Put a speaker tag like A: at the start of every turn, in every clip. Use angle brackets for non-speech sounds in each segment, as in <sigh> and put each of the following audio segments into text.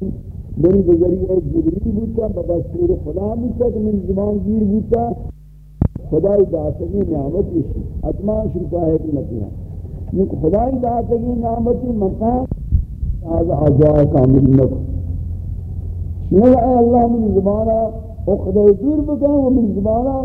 A: بری بذریعہ جبری بوتا بدستور خدا بوتا کہ من زمان گیر بوتا. خدای داتگی نعمتی شی اتما شرکا ہے کہ نتی ہے. لیکن خدای داتگی نعمتی مقام از عزاء کامل نکو شنو اے اللہ من زمانا اخدای دور بکن و من زمانا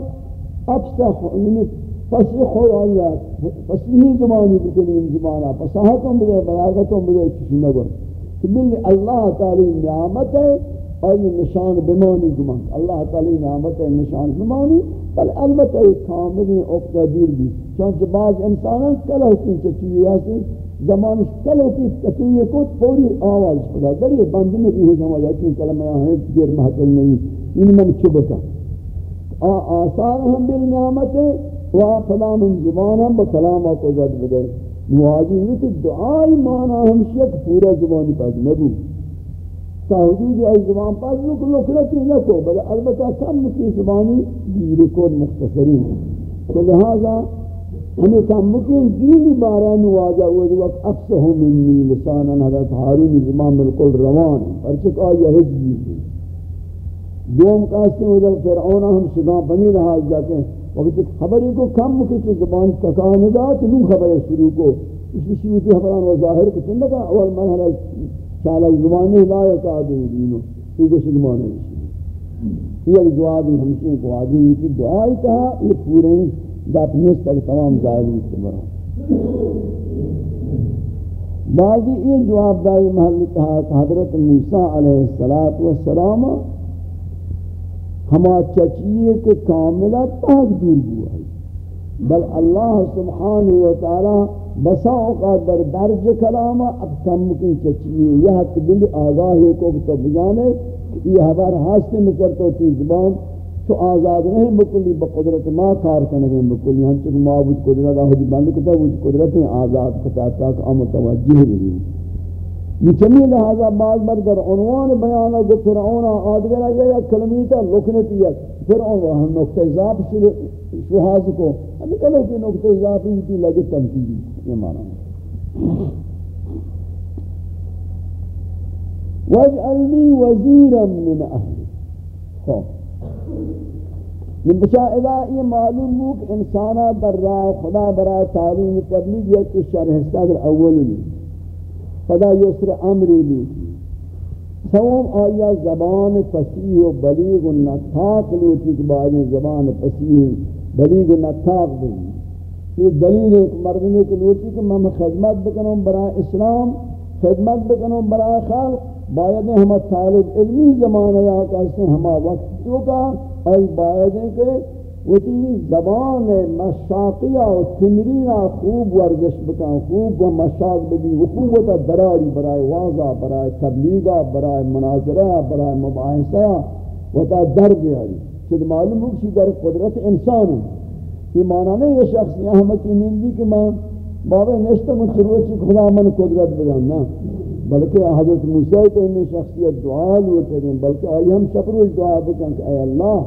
A: افسح یعنی فصیح ہو آیات فصیحی زمانی بکنی من زمانا فصاحتوں بدے بلاغتوں بدے کسی نگر کہ ملی اللہ تعالی نعمت ہے اور یہ نشان بمانی گمان اللہ تعالی نعمت ہے، نشان بمانی، بل البتہ ایک کاملی اقتا دور بھی۔ چونچہ بعض انسانان کلو کی چچوئی آسی زمان کلو کی چچوئی کو پوری آواز خدا در یہ بند میں بھی ہے جمع یقین کلمہ یہاں ہے دیر محتل نہیں۔ ان من چبکا آثار ہم بالنعمت ہے وہ فلا من زبان ہم بکلامہ کو زد بدے نواجی ہوئی دعائی مانا ہمشیت پورا زبانی پاس نبو تا حدود ای زبان پاس لک لکلتی نکو بل البتہ کم کی زبانی گیر کن مختصرین تو لہذا ہمیں کم مکین گیری بارہ نواجہ ہوئی وقت افسہو منی لسانا حضرت حارون زبان بالکل روان پرچک آیا حجی دوم کاستے ہوئی فرعون ہم شگان بنی رہا جاتے ہیں. وقت خبری کو کم کسی زبان تکان دا تو نو خبر شروع کو۔ اس کی شروع کی خبران و ظاہر کو سن لگا۔ اول مرحلہ چالا زبانی لا یکادو دینو، تو کو شگمان ہے یہ جواب ہمشین کو آدمی کی دعائی کہا، یہ پورے گپ نیست تک تمام ظاہر سے برا بعضی یہ جواب دائی، محل کہا حضرت موسیٰ علیہ السلام ہما چچیے کے کاملہ تاک دور ہوا بل اللہ سبحانہ وتعالی بسا اوقات در درج کلامہ اب کم کی چچیے یہ حق تبلی آگاہی کو تو بجانے یہ حبر حاصل میں کرتا تی زبان تو آزاد نہیں بکلی، بقدرت ما کار کنگے بکلی۔ ہم چکہ معبود قدرت، آہدی بند کتا وہ قدرتیں آزاد کتا تاک آمتوجہ بھی یہ چمی لہذا بعض بر در عنوان بیانا گو فرعون آدگرہ یا یا کلمیتا لکنتی ہے فرعون وہ ہم نقطہ اضاف شہاز کو. ہمیں کلو کی نقطہ اضافی ہوتی لگے تنقیدی یہ مانا ہے وَاجْعَلْنِي وَزِيرًا مِّنْ أَهْلِ. خوف یہ بچہ یہ معلوم ہو کہ انسانہ در راہ خدا برای تعلیم تبلیغ یا کہ شرح صدر اول نہیں خدا یسر امری لی سوام آیا زبان فسیح و بلیغ و نتاق لوٹی کے بعد زبان فسیح بلیغ و نتاق بھی یہ دلیل ایک مردمی کے لوٹی کہ میں خدمت بکنوں برای اسلام، خدمت بکنوں برای خلق. باید ہم طالب علمی زمانہ یا کہتے ہیں ہما وقت جو کا؟ ای باید ہے کہ وتی زبان مشاقیہ و تمرینہ خوب ورزش بکن، خوب و مشاق ببی وقوت دراری برای واضح برای تبلیغہ برای مناظرہ، برای مباحثہ و تا در بیاری. چید معلوم ہو کہ در قدرت انسان ہے یہ معنی نہیں یہ شخص یہاں مکی نندی کہ میں بابا نشتا من شروع چی خدا من قدرت بدن نا. بلکہ حضرت موسیٰ تو انہیں شخصیت دعا لوٹے ہیں، بلکہ آئی ہم شکروش دعا بکن کہ اے اللہ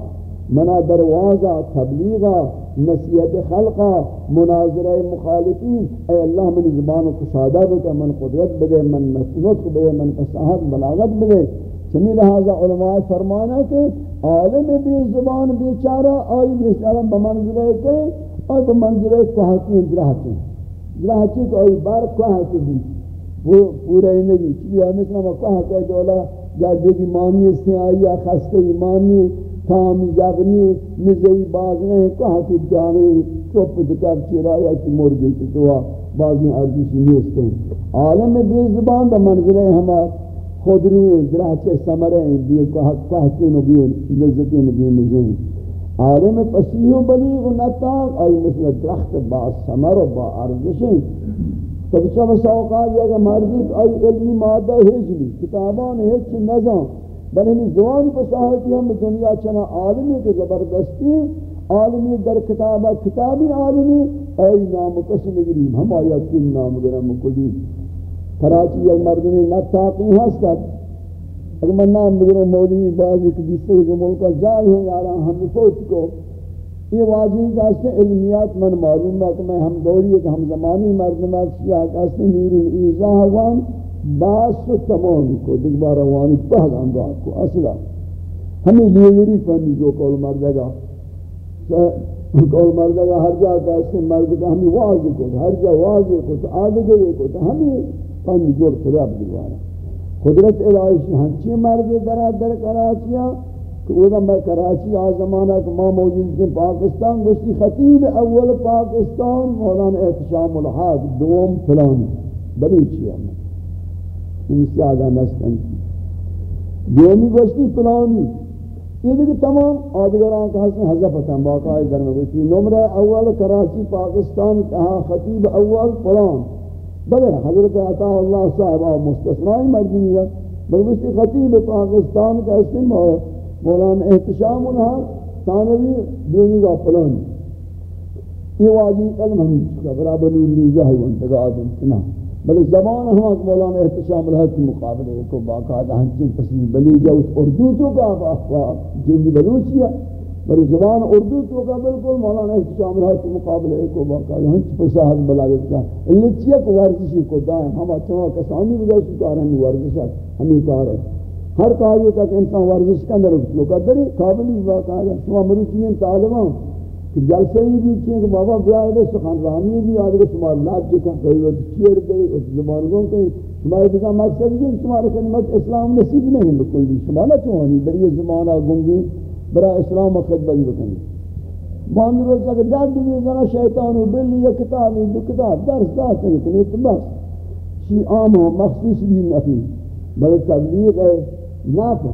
A: منا دروازہ تبلیغہ نصیحت خلقہ مناظرہ مخالفین، اے اللہ من زبان کو سادہ بکا، من قدرت بدے من نطق بدے من فصاحت بلاغت بدے چمی لہذا علماء فرمانا کہ عالم بھی زبان بیچارہ، آئی بیچارہ بمنظرہ کے اور بمنظرہ کوہتی درہتی درہتی کو آئی بار کوہتی بھی وہ پورا ہی نہیں، چیزی ہے مثلا وہ کوہتی ہے جو اللہ جادے کی مانی سے آئی خستے ایمانی تامی جبنی مزئی باز نہیں کہا کہ جانے چوپ دکاب چرایا کی مرگی کی دعا بعضی عرضی سی ہیں عالم بے زبان دا منظرے ہما خود روئے درہ سمرے ہیں بھی کہتے نبی لذتی نبی مزین. عالم پسیح و بلیغ و نتاق آئی مثل درخت با سمر و با عرضشیں تو بچہ بسا اوقات یا کہ مردی آئی علمی مادہ ہجلی کتابان ہج نظام بل ہمیں زوان فصاحتی ہم دنیا چنا عالمی کے زبردستی، عالمی در کتابہ، کتابی عالمی ای نام قسم گریم، ہم آیت کن نام گرم کلی۔ کراچی یک مردمی نتاقی ہستت اگر من نام بگرم مولی بازی کہ جس سے ملکہ جائے ہیں، یارا ہم سوچ کو۔ یہ واضح کہتے علمیات من معلوم ہے کہ میں ہم دوری کہ ہم زمانی مردمات سیاہ کہتے نور الایزاہ وان۔ باس و تمام کو دیکھ بار روانی پہل انداز کو اصلا ہمیں لیوری فنی جو کول مردگا. کول مردگا ہر جا کا اس مرد کا ہمیں واضح کو ہر جا واضح کو آدھے گئے کو ہمیں فنی جوڑ خدا بدوارا قدرت الہی ہنچی مرد در در کراچیاں کہ وہ میں کراچی آ زمانہ کہ ماں موجود تھے پاکستان گوشتی خطیب اول پاکستان مولانا احتشام الحاق دوم فلانی. بلوچی ہے ان سیادہ نسکن کی دومی گوشتی فلانی یہ دیکھ تمام آدھگران کا حسن حضب حسن باقائی در گوشتی نمرہ اول کراچی پاکستان کہا خطیب اول فلان بلے حضرت عطا اللہ صاحب آب مستثنائی مردمی ہے بلکہ خطیب پاکستان کا اسم مولانا احتشام انہا ثانوی دینی کا فلان یہ واجی علم ہمیں چکا برابر نور نیزہ ہے وانتگا آدم سنا بلکہ زبان ہم مولانا احتشام الحق مقابلے کو باقاعدہ ہنچین پسند بلی جا اس اردو تو کا جنگی بلوچی ہے بلی زبان اردو تو کا بالکل مولانا احتشام الحق مقابلے کو باقاعدہ ہنچ پسند بلاغت کا۔ اللہ چیئے کو ورزشی کو دائیں ہم اچھا کسانی بگشی کار، ہمیں ورزش ہے، ہمیں کار ہے۔ ہر کاری تک انسان ورزش کا اندر لوگ دری قابلی واقع ہے شما مروچین طالبان کہ جلسے ہی بھی چیئے کہ بابا بیاہ دے سخان رانی بھی آدھے شما لاج جکا کئی وقت چیر دے، اس زبانگوں کئی شما ایسا مقصد ہے شما خدمت اسلام نصیب نہیں بکل دی شما نہ چوہنی بری زمانہ گنگی برا اسلام خدمت بکنی باندھ روز تک جاد دیوی ذرا شیطان و بلی یا کتابی دو کتاب، درس داست نکنی تو بس۔ شی عام ہو مخصوص بھی نفی بلکہ تبلیغ ہے نف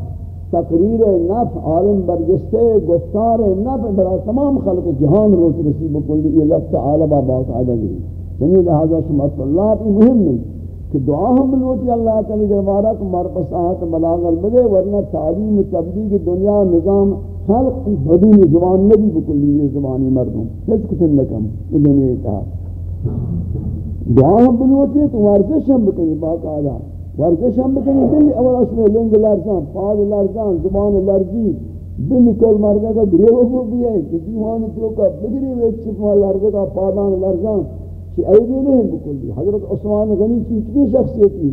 A: تقریر نف عالم برجستے گفتار نف برا تمام خلق جہان روز رسیب کلی یہ لفظ عالبہ باقاعدہ عدگی یعنی لہذا شما اللہ بھی مهم نہیں کہ دعا ہم بلوٹی اللہ تعالی دربارہ کہ مر بساعت بلاغ البدے ورنہ تعلیم تبلیغ دنیا نظام خلق بدون زبان نبی بکلی یہ زبانی مردوں کچھ کتن لکم دنیا کہا دعا ہم بلوٹی تو ورزش ہم بکنی باقاعدہ ورزش ہم بکنی، بلی اول اسمه لنگ لرزان پاد لرزان زبان لرزی بلی کل مرگا کا گریو ہو بھی ہے دیوان تو کا بگری ویچ چپا لرزا کا پادان لرزان چی ایبی نہیں بکلی. حضرت عثمان غنی کی اتنی شخصیتی؟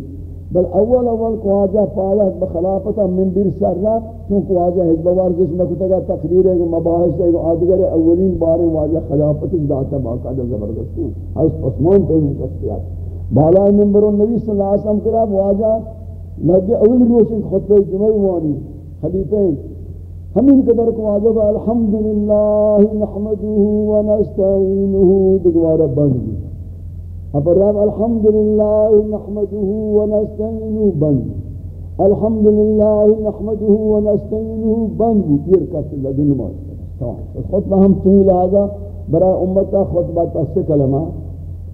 A: بل اول اول خواجہ پالت بخلافتا من بیر سر رات چون خواجہ حجب ورزش نکتا گا تقریر ہے مباحث ہے آدگر اولین بارے واجہ خلافت داتا باقاعدہ زبردستی حضرت عثمان پہنی شخصیات بالا منبر النبی صلی اللہ علیہ وسلم کرا واجہ لگے اول روز خطبہ جمعہ وانی خلیفین ہمیں قدر کو واجہ با الحمدللہ نحمده و نستعینه دوبارہ بند. اب رب الحمدللہ نحمده و نستعینه بند. الحمدللہ نحمده و نستعینه بند. پھر کس لگن نماز خطبہ ہم تھی لہذا برای امتا خطبہ تس کلمہ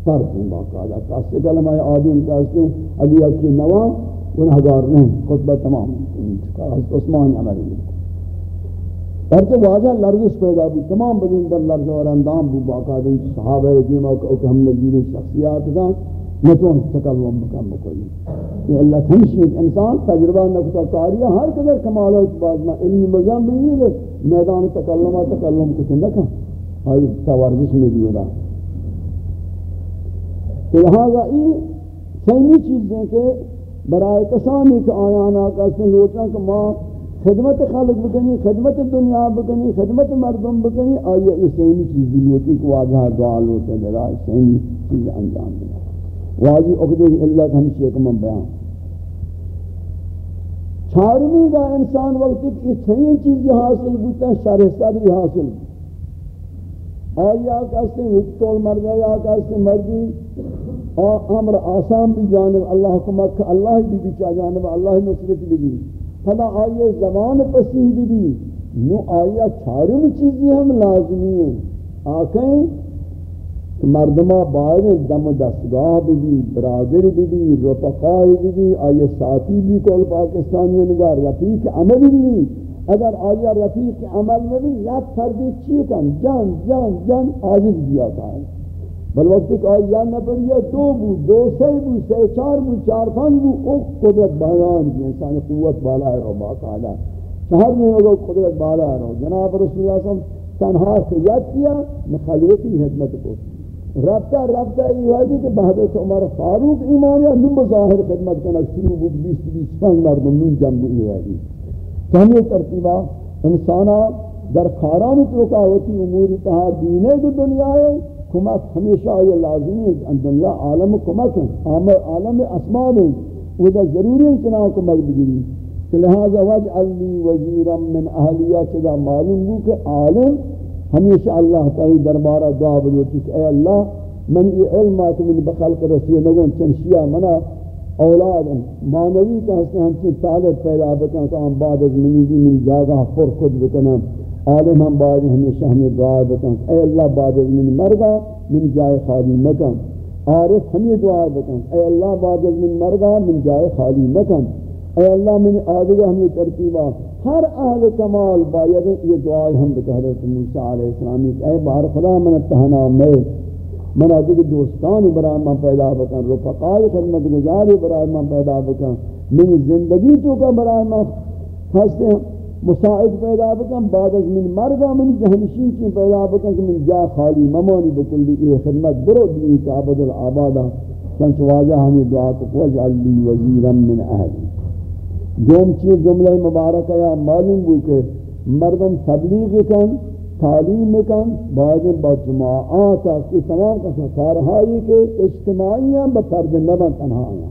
A: فرق ہیں باقاعدہ کاستے کلمہ آدم کاستے ابھی اکی نوا گناہگار نہیں، خطبہ تمام. حضرت عثمان عملی پرچہ واجہ لرزش پیدا بھی، تمام بدین در لرز اور اندام بھی باقاعدہ صحابہ دیمہ کہ ہم نزیر شخصیات دا نتون تکلم بکم بکلی یہ اللہ تھنشی انسان تجربہ نکتا کاریہ، ہر قدر کمالات بعد میں علمی مزم بھی میدان تکلمہ تکلم کسی نکا. آئی تورزش میں بھی ہو لہذا یہ سہمی چیزیں کہ برائے کسانی کے آیانا کا سن لوٹنا کہ ماں خدمت خالق بکنی، خدمت دنیا بکنی، خدمت مردم بکنی، آئیے یہ سہمی چیزی لوٹی کہ واضح دعا لوٹے دے رہا سہمی چیز انجام دے۔ واضح اقدر اللہ ہمشی ایک من بیان۔ چھارمی کا انسان وقت کی سہمی چیزی حاصل بوتا ہے، شرح صدری حاصل۔ آیا کہتے ہیں وقتول مرد یا کہتے ہیں مردی امر آسان بھی جانب اللہ کو مکہ، اللہ بھی بھی چاہ جانب اللہ نصرت بھی بھی پھلا آئیے زمان پسیح بھی بھی نو آئیے چھارم چیزی ہم لازمی ہیں۔ آکیں مردمہ باہر دم دستگاہ بھی بھی برادر بھی بھی رفقائی بھی بھی آئیے ساتھی بھی کول پاکستانی نگار، رفیق عمل بھی بھی اگر آئیے رفیق عمل میں بھی یا فردی چیکن، جان جان جان، آجز دیا تھا بل وقت کہ آیا نفر یا دو بو، دو سی بو سی چار بو، چار پانچ بو، او قدرت بیان کی، انسان قوت بالا ہے رو باقاعدہ شہر میں ہوگا قدرت بالا ہے رو جناب رسول اللہ صلی اللہ علیہ وسلم تنہا سیاد کیا مخلوقی حدمت کو۔ رفتہ رفتہ ای وادی کہ بحضرت عمر فاروق ایمان یا نم ظاہر خدمت کرنا، شروع بود بیس بیس پنگ مردم نم جنب ای وادی تو ہمیں ترتیبہ، انسانا در خاران توکا ہوتی امور تہا دینے کی دنیا ہے کمک ہمیشہ یہ لازمی ہے ان دنیا عالم کمک ہے عالم اسمام ہے۔ وہ دا ضروری ہے چنان کمک بگیری لہذا وجعل لی وزیرا من اہلیہ چدا معلوم ہو کہ عالم ہمیشہ اللہ تعالی دربارہ دعا بلوٹی کہ اے اللہ، من ای علمات من بخلق رسیہ نگون چنشیہ منا اولاد مانوی کا حسن ہمچی طالب پیدا بکن کہ ہم بعد از منی دی من جاگہ پر خود بکنم۔ عالم ہم بعد ہمیشہ ہمیں دعا بکن. اے اللہ بعد از من مرگا، من جائے خالی مکن. عارف ہمیں دعا بکن. اے اللہ بعد از من مرگا، من جائے خالی مکن. اے اللہ من آدھگا ہمیں ترتیبہ ہر اہل کمال باید یہ دعائی ہم بکہ حضرت موسیٰ علیہ السلامی اے بار خدا، من اتحنا میں من ادھگ دوستان برای من پیدا بکن. رفقائی خدمت گزاری برای من پیدا بکن. من زندگی تو کا برای من. ہستے ہیں مساعد پیدا بکن، بعد از من مرگا من جہنشین چین پیدا بکن کہ من جا خالی ممانی بکلی یہ خدمت برو دینی تعبد العبادہ سنچ واجہ ہمیں دعا کو وجعل لی وزیرا من اہلی دوم چیز جملہ مبارک یا معلوم بو کہ مردم تبلیغ کن، تعلیم کن، بعد با جماعات کی تمام قسم کارہائی کے اجتماعیاں بفرد نبن تنہا آیا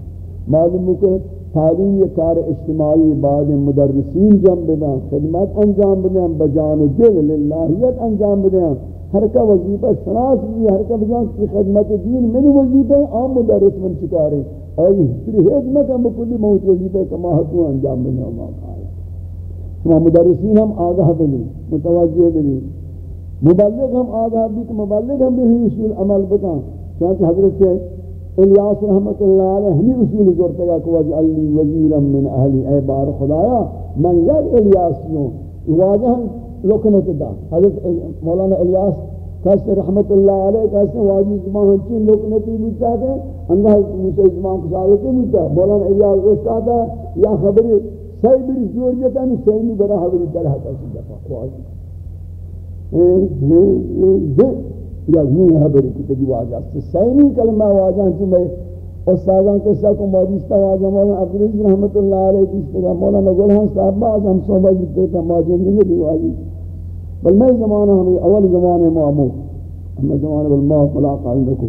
A: معلوم بو کہ تعلیم یہ کار اجتماعی بعد مدرسین جم بدن، خدمت انجام بدن، بجان و دل للہیت انجام بدن. ہر کا وظیفہ شناس بھی، ہر کا بجان کی خدمت دین میں وظیفہ عام مدرس من چکارے آئی پھر حکمت ہم کلی موت وظیفہ کما حکم انجام بنا ما کھایا شما مدرسین ہم آگاہ بلی متوجہ بلی مبلغ ہم آگاہ بھی کہ مبلغ ہم بھی اصول عمل بکا چونکہ حضرت سے الیاس رحمت اللہ علیہ ہمیں اصول زورتا گا کہ وجعل لی وزیرا من اہلی اے بار خدایا من یک الیاسیوں واجہ لکنت دا. حضرت مولانا الیاس کس رحمت اللہ علیہ کس واجی زمان ہنچین لکنتی بودتا تھے اندہ موسیٰ زمان کسالتی بودتا مولانا الیاس گوشتا تھا یا خبری سی بری جوریتا نو سیمی برا خبری در حقا سی دفع خواهی یا نو خبری کتگی واجہ سیمی کلمہ واجہ ہنچین میں استادان قصہ کو موجودتا واجہ مولانا عبدالعزیز رحمت اللہ علیہ کی کس مولانا گلہان صاحب بعض ہم صحبت دیتا موجود نہیں بھی واجی بل میں زمانہ ہمیں اول زمانے معمول ہمیں زمانے بل ما ملاقہ عندکو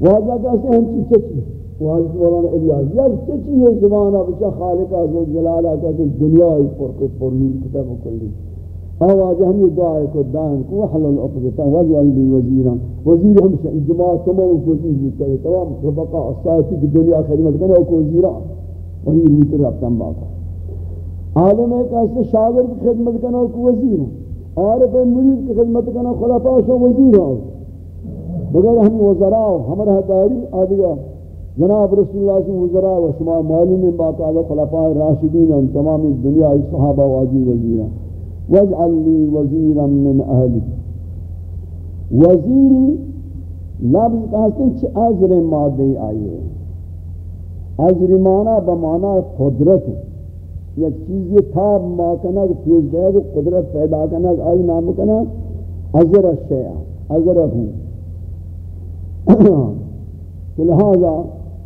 A: واجہ کہتے ہیں چی چچی واجہ مولانا الیاس. یا چچی ہے زمانہ بچہ خالق عزوج جلالہ کہتے ہیں دنیا ہی پر کچھ پر نور کتاب کلی. آواز ہم یہ دعائے کو دائن کو حلل اقضتا وجعل لی وزیرا وزیر ہمشہ اجماع تمام وزیر ہوتا ہے تمام رفقاء الساتی کی دنیا خدمت کرنے کو وزیرا وزیر ہوتا رفتن باقا عالم ہے کہ ایسے شاگرد خدمت کرنے کو وزیر عارف مرید کی خدمت کرنا خلافہ شو وزیر ہوں بگر ہم وزراء ہمارا داری آدھگا جناب رسول اللہ سے وزراء و شما معلوم باقاعدہ خلافہ راشدین ان تمام دنیا صحابہ واجی وزیرہ واجعل لی وزیرا من اہلی وزیری لفظ کہتے ہیں چھ عذر مادی آئیے عذر مانا بمانا قدرت ہے۔ یک چیز یہ تھا ما کنا کہ پیش گئے وہ قدرت پیدا کنا آئی نام کنا عذر الشیع عذر ہوں۔ <clears throat> لہذا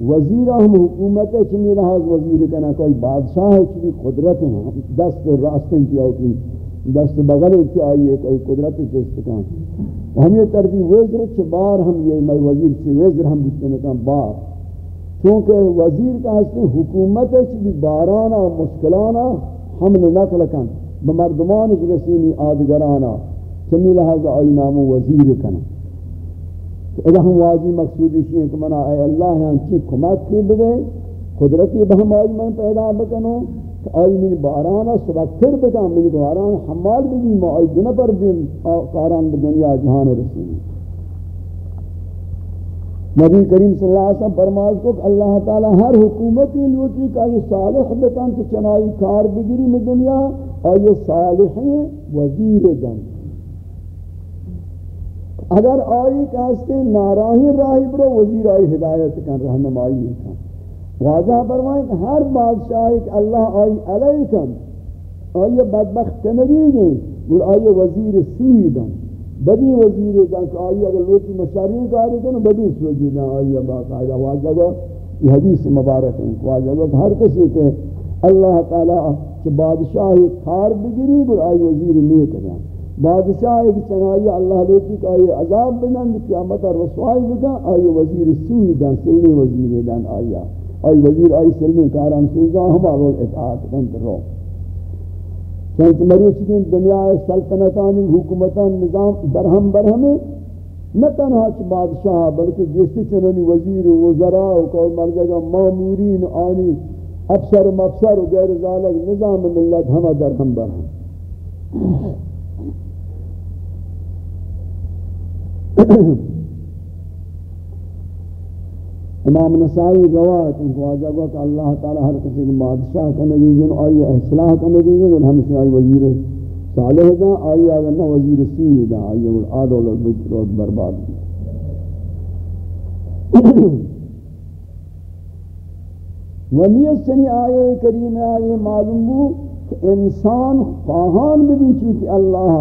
A: وزیر ہم حکومت ہے چمی لحاظ وزیر کنا کوئی بادشاہ ہے چمی قدرت ہیں دست راستن کیا ہوتی دست بغل کی آئیے کوئی قدرت جست کان ہم یہ تردی وزر چھ بار ہم یہ میں وزیر چھ وزر ہم بچنے کان بار. چونکہ وزیر کا حسن حکومت ہے چلی بارانا مشکلانا حمل نقل کن. بمردمان جلسینی آدگرانا چمی لحظ آئی نام وزیر کن. اذا ہم واضی مقصودی شیئے کہ منا اے اللہ یہاں چی کمک کی بگے قدرتی بہم آئی من پیدا بکنو آئی من باران بارانا سبکتر بکن من بارانا حمال بگی، ما آئی جنپر بیم کاران بدنیا جہان رسینی نبی کریم صلی اللہ علیہ وسلم فرمائش کو کہ اللہ تعالی ہر حکومت لوٹی کا یہ صالح بتن کہ چنائی کار بگری میں دنیا اور یہ صالح ہیں وزیر دن. اگر آئی کہستے، ناراہی راہی برو، وزیر آئی ہدایت کن، رہنمائی کن. واضح فرمائیں کہ ہر بادشاہ کہ اللہ آئی علیہ کن آئی بدبخت کنگی گئے اور آئی وزیر سوئی دن۔ بدی وزیر دن کہ آئی اگر لوٹی مشاری کاری کنو، بدی سوجی دن۔ آئی باقاعدہ واجہ گو، یہ حدیث مبارک ہے۔ واجہ گو ہر کسی کے اللہ تعالی کہ بادشاہی کار بگری گر آئی وزیر نہیں کرنا بادشاہی کی چنائی اللہ لوٹی کہ آئی عذاب بنند، قیامت رسوائی بکا آئی وزیر سوی دن سلمی وزیر دن آئی آئی آئی وزیر آئی سلمی کاران سوی دن ہمارا اطاعت بند رو۔ چونکہ مروچ کی دنیا سلطنتانی حکومتان، نظام برہم برہم نہ تنہا چھ بادشاہ، بلکہ جیسے چنانی وزیر وزراء و کو مرجگا مامورین، آنی افسر مفسر و غیر ذالک، نظام ملت ہمہ درہم برہم۔ <clears throat> امام نسائی روایت ان کو آجا گا کہ اللہ تعالی ہر کسی کو بادشاہ کا نگی آئی اصلاح کا نگی جن ہمشہ آئی وزیر صالح دا آئی آگا نا وزیر سی دا، آئی اور آدول البجر و برباد <clears throat> ولیت سنی آئے کریم آئے معلوم ہو کہ انسان خواہان بھی چوتی اللہ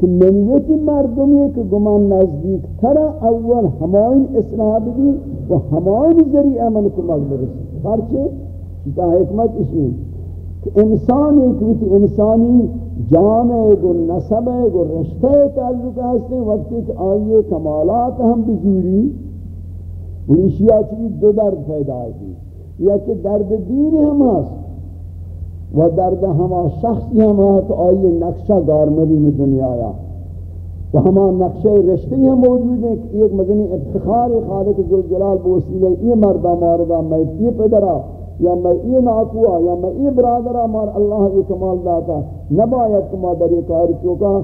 A: کہ منویتی مردمی کہ گمان نزدیک ترا اول ہمائن اصلاح بھی۔ و همان ذریعه من کمک برسید پرچه تا حکمت اسمی کہ انسان ایک وقت انسانی جان و نسب و رشته تعلق هسته وقت ایک آئیے کمالات هم بزوری و اشیاء چیز دو درد پیدا دی یا که درد دیر هم آس و درد همه شخصی هم هست آئیه نقشہ گارمری میں دنیا آیا و ہما نقشہ رشتے ہم موجود ہیں کہ ایک مدنی افتخار خالق ذوالجلال بوسیلے یہ مردہ ماردہ میں یہ پدرہ یا میں یہ ناکوا یا میں یہ برادرہ مار اللہ یہ کمال داتا نبایت کما در یہ کار چوکا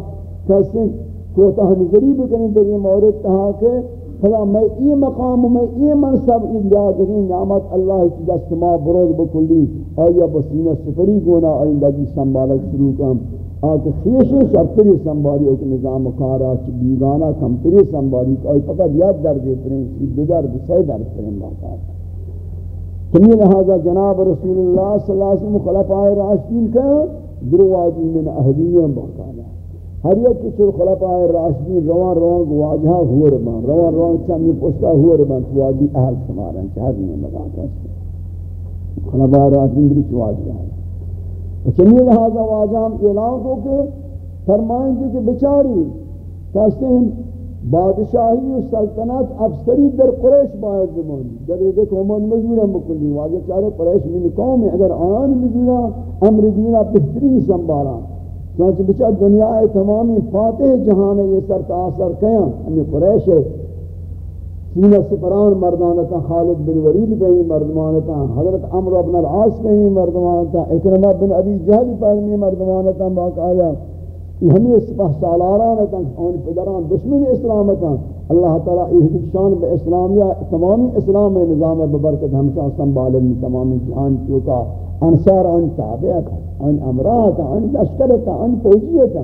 A: کیسے کوتا ہم ضریب کریں در یہ مورد تہا کہ فلا میں ای مقام میں ای منصب، ای لیادگی نعمت اللہ کی دست ما برود بکلی. آیا بسینہ سفری گونا آئی لگی سنبالک شروع کم آکے خیش شرطری سنبالی اوک نظام کارا چی بیگانا کمتری سنبالی آئی فقط یاد در دیترین سی دو در بسی در کریں باقا تمی لہذا جناب رسول اللہ صلی اللہ علیہ وسلم خلفاء راشدین کا درواجی من اہلیہ باقا ہر یک کی چل خلفاء راشدین روان روان کو واجہا ہوا رمان روان روان چمی پشتا ہوا رمان تو اہل شمارن چہر نہیں مقام کرتے خلفاء راشدین بھی چواجی آئے چمی لہذا واجہا ہم اعلان کو کہ فرمائیں جی کہ بچاری کہتے ہیں، بادشاہی و سلطنت افسری در قریش باید زمانی۔ در ایک قومان مزورا مکلی واجہ چارے قریش من قوم ہے۔ اگر آن مزورا ہاں، امر دینہ بہترین سنبالا چونچہ بچہ دنیا تمامی فاتح جہان یہ سر تاثر کیا۔ ہمیں قریش ہے۔ سینہ سپران مردانتا خالد بن ورید پہمی مردمانتا حضرت عمر ابن العاص پہمی مردمانتا اکرمہ بن ابی جہل پہمی مردمانتا باقایا یہ ہمیں سپہ سالارانتا ان پدران دشمن اسلامتا اللہ تعالیٰ اہدک شان بے اسلامیہ، تمامی اسلام نظام ببرکت ہمشہ سنبالن تمامی جہان چوکا انصار ان تابعت ان امرات ان لشکرت ان فوجیت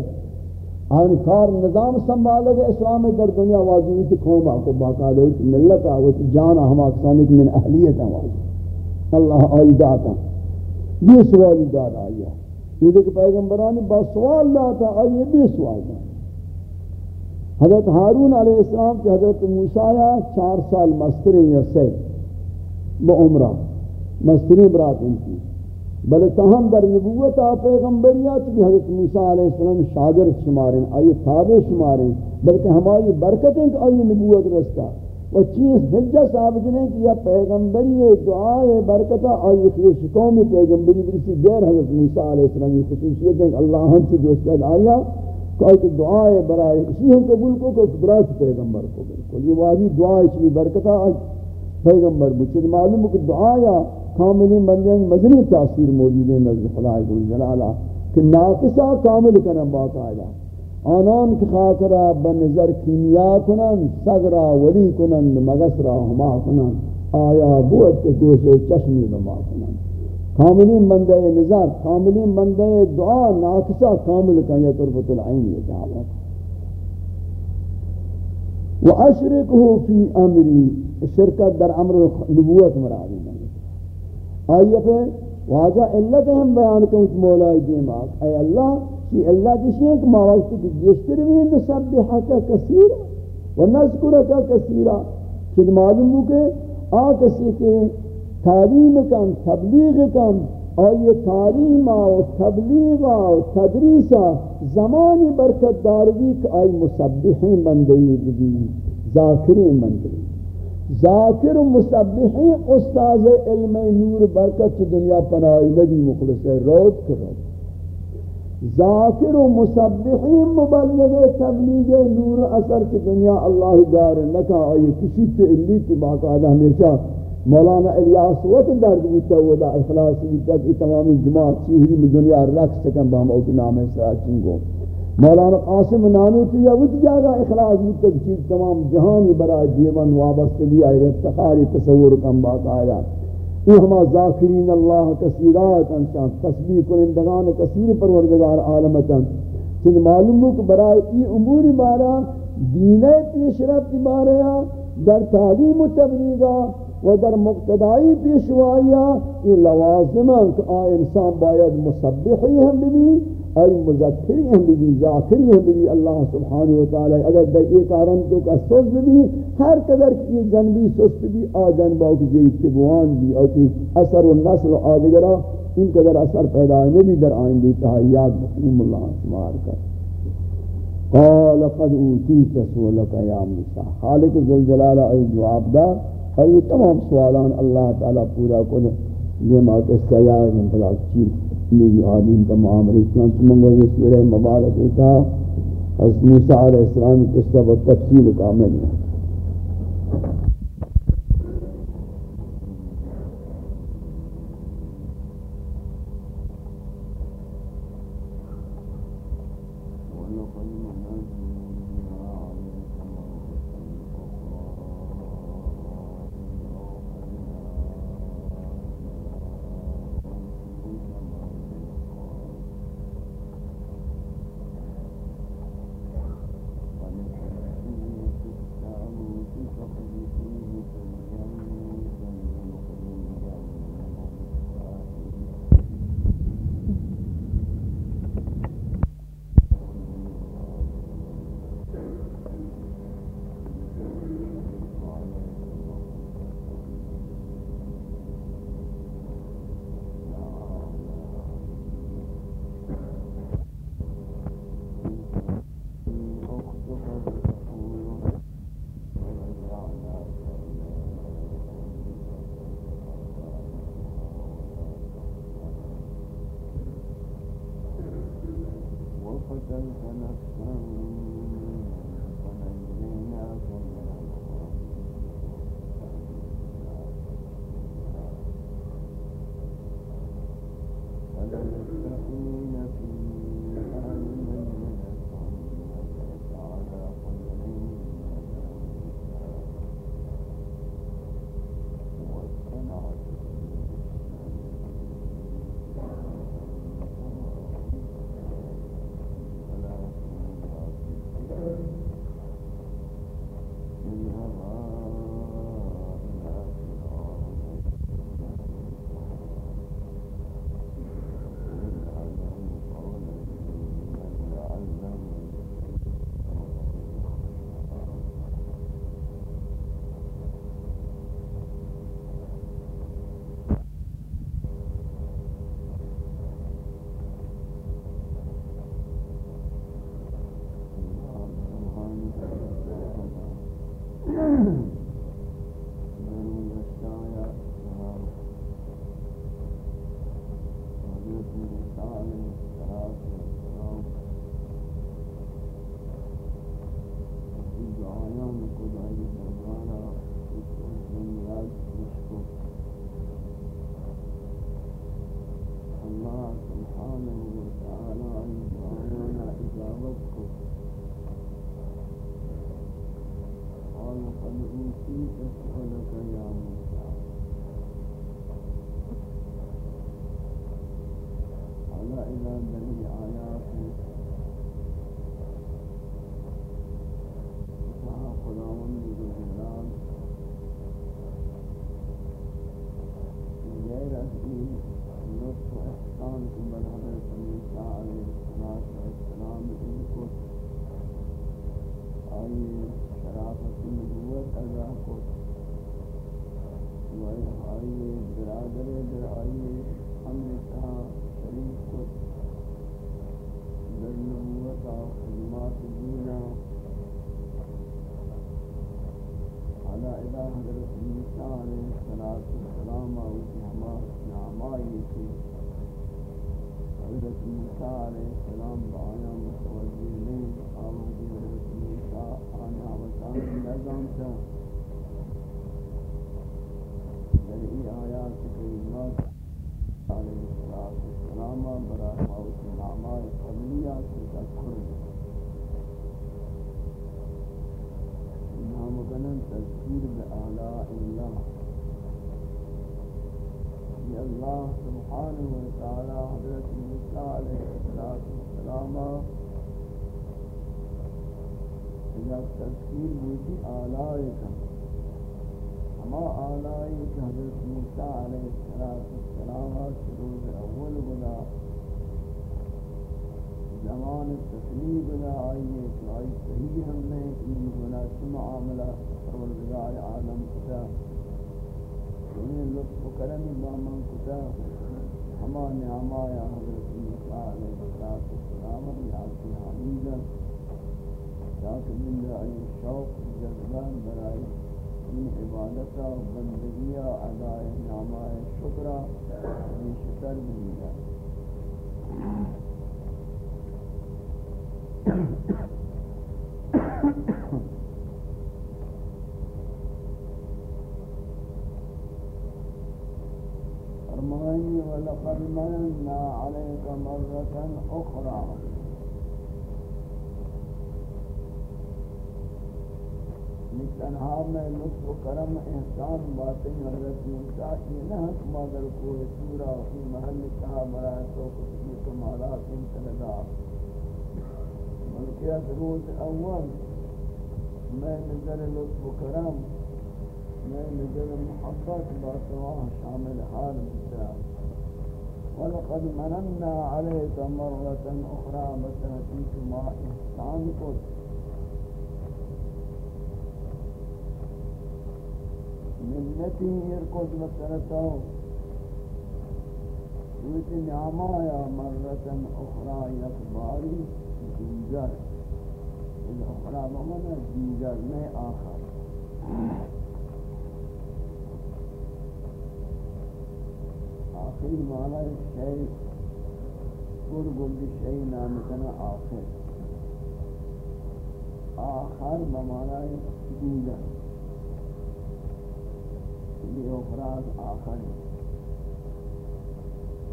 A: ان کار نظام سنبھالے گا اسلام در دنیا واجبی کی قوم کو باقاعدہ ملت آوت جان ہم اکسانی من اہلیت آواز اللہ آئی داتا یہ سوال داد آیا یہ دیکھ پیغمبرانی با سوال داتا، آئی بھی سوال داتا حضرت حارون علیہ السلام کے حضرت موسیٰ چار سال مستری یا سے با عمرہ۔ مستری برات ان کی۔ بل تاہم در نبوت آ پیغمبریات بھی حضرت موسیٰ علیہ السلام شاگرد شماریں آئی تابع شماریں بلکہ ہماری برکتیں کہ آئی نبوت رستا۔ و چیز حجہ ثابت نہیں کہ یہ پیغمبری دعائے برکتہ آئی خیش قومی پیغمبری برسی غیر حضرت موسیٰ علیہ السلام کی خصوصیت ہے کہ اللہ ہم سے دوستت آیا کہ آئی دعائے برائے اسی ہم قبول کو کہ برات پیغمبر کو بالکل۔ یہ واضح دعائے چلی برکتہ آئی، پیغمبر بچے معلوم ہے کہ دعایا کاملی بندے مدنی تاثیر موجود ہے نزد خدا جلالہ کہ ناقصہ کامل کرنا باقاعدہ آنان کی خاطرہ بنظر کیمیا کنن صدرہ ولی کنن مغس را ہما کنن، آیا بود کے دوسرے چشمی بما کنن۔ کاملی بندے نظر، کاملی بندے دعا، ناقصہ کامل کرنا یہ طرفت العین یہ دعوت واشرکه فی امری، شرکت در امر نبوت مرادی آئیے پہ واجہ علت ہم بیان کریں اس مولا دیم آگ اے اللہ شی اللہ جشی ہے کہ ما وقت کی گشتر بھی نسبحک کثیر و نذکرک کثیرا کہ معلوم ہو کہ آ کسی کے تعلیم کن تبلیغ کن آئی تعلیم و تبلیغ و تدریس زمانی برکت دارگی کہ آئی مسبحین بندگی دی ذاکرین بندگی ذاکر و مسبحین استاذ علم نور برکت دنیا پناہی نبی مخلص رود کرو ذاکر و مسبحین مبلغ تبلیغ نور اثر کی دنیا اللہ دار نکا آئی کسی تعلی کی باقاعدہ ہمیشہ مولانا الیاس وقت درد بودتا ودا اخلاص بودتا کہ تمامی جماعت چیوہی میں دنیا رکھ سکن بہم اوکی نام سرا چنگو۔ مولانا قاسم نانوتی یا وچ جاگا اخلاص بودتا کہ چیز تمام جہانی برای جیون وابست بھی آئی افتخاری تصور کم باقاعدہ یہ ہما ذاکرین اللہ کثیرات انسان تسبیح کنندگان کثیر پروردگار عالمتا چند معلوم ہو کہ برای ای امور بارا دین پیشرفت بارا در تعلیم و تبلیغا و در مقتدائی پیشوائیا یہ لوازمان کہ آ انسان باید مسبحی ہم بھی ای مذکری ہم بھی، ذاکری ہم بھی، اللہ سبحانہ وتعالی اگر در ایک آرن تو کا سوز بھی، ہر قدر کی جنبی سست بھی، آ جنبا کی زید تبوان بھی، اور کی اثر و نسل و آدگرہ ان قدر اثر پیدا ہے بھی در آئندی تحییات بخیم اللہ سمار کر قال قد اوتیت سولک یا موسیٰ۔ خالق ذوالجلال ای جواب دا اور یہ تمام سوالان اللہ تعالیٰ پورا کن، یہ موت اس کا یا ہے چیز میری عالم تمام معاملہ چنانچہ یہ سورہ مبارک تھا حضرت موسیٰ علیہ السلام کی قصہ و تفصیل کامل ہے۔ على إله حضرت موسیٰ علیہ السلام و ہما نعمائی کی حضرت موسیٰ علیہ السلام بآیا متوجہ نہیں آمدی حضرت موسیٰ آنا وطان نظام تا در ای آیات کریمات علیہ السلام برای موت نعمائی قبلیات تذکر تذکیر بآلاء اللہ یہ اللہ سبحانہ وتعالی حضرت موسیٰ علیہ السلام یا تذکیر بودی آلاء کا۔ ہما آلاء کہ حضرت موسیٰ علیہ السلام شروع اول بلا زمان تسلیم بنا آئیے کہ آئی صحیح ہم نے ان گناہ سے معاملہ پروردگار عالم کتا انہیں لطف و کرم بامان کتا ہما نعمہ یا حضرت موسیٰ علیہ السلام یاد کی حمیدہ تاکہ من آئی شوق، جذبان برائی ان عبادتہ و بندگیہ ادائے نعمہ شکرہ یہ شکر بھی ہے فرمائني ولقد مننا عليك مرة أخرى۔ تنہا میں لطف و کرم احسان باتیں حضرت موسیٰ یہ نہ کما در کوئی سورہ فی محل کہا برای تو کچھ تمہارا انتلگا والقياس روز أول. ما نزل لطف وكرم ما نزل محبات باطواه شامل حال بالتاب ولقد مننا عليك مرة أخرى بسنتيك ما إحسان من نتي يركض بسرته وتنعمايا مرة أخرى يكباري دیگر. اخرى بمنا دیگر میں آخر. آخری معنی شئی گر گلد شئی نام آخر. آخر بمعنی دیگر. یہ اخراج آخر.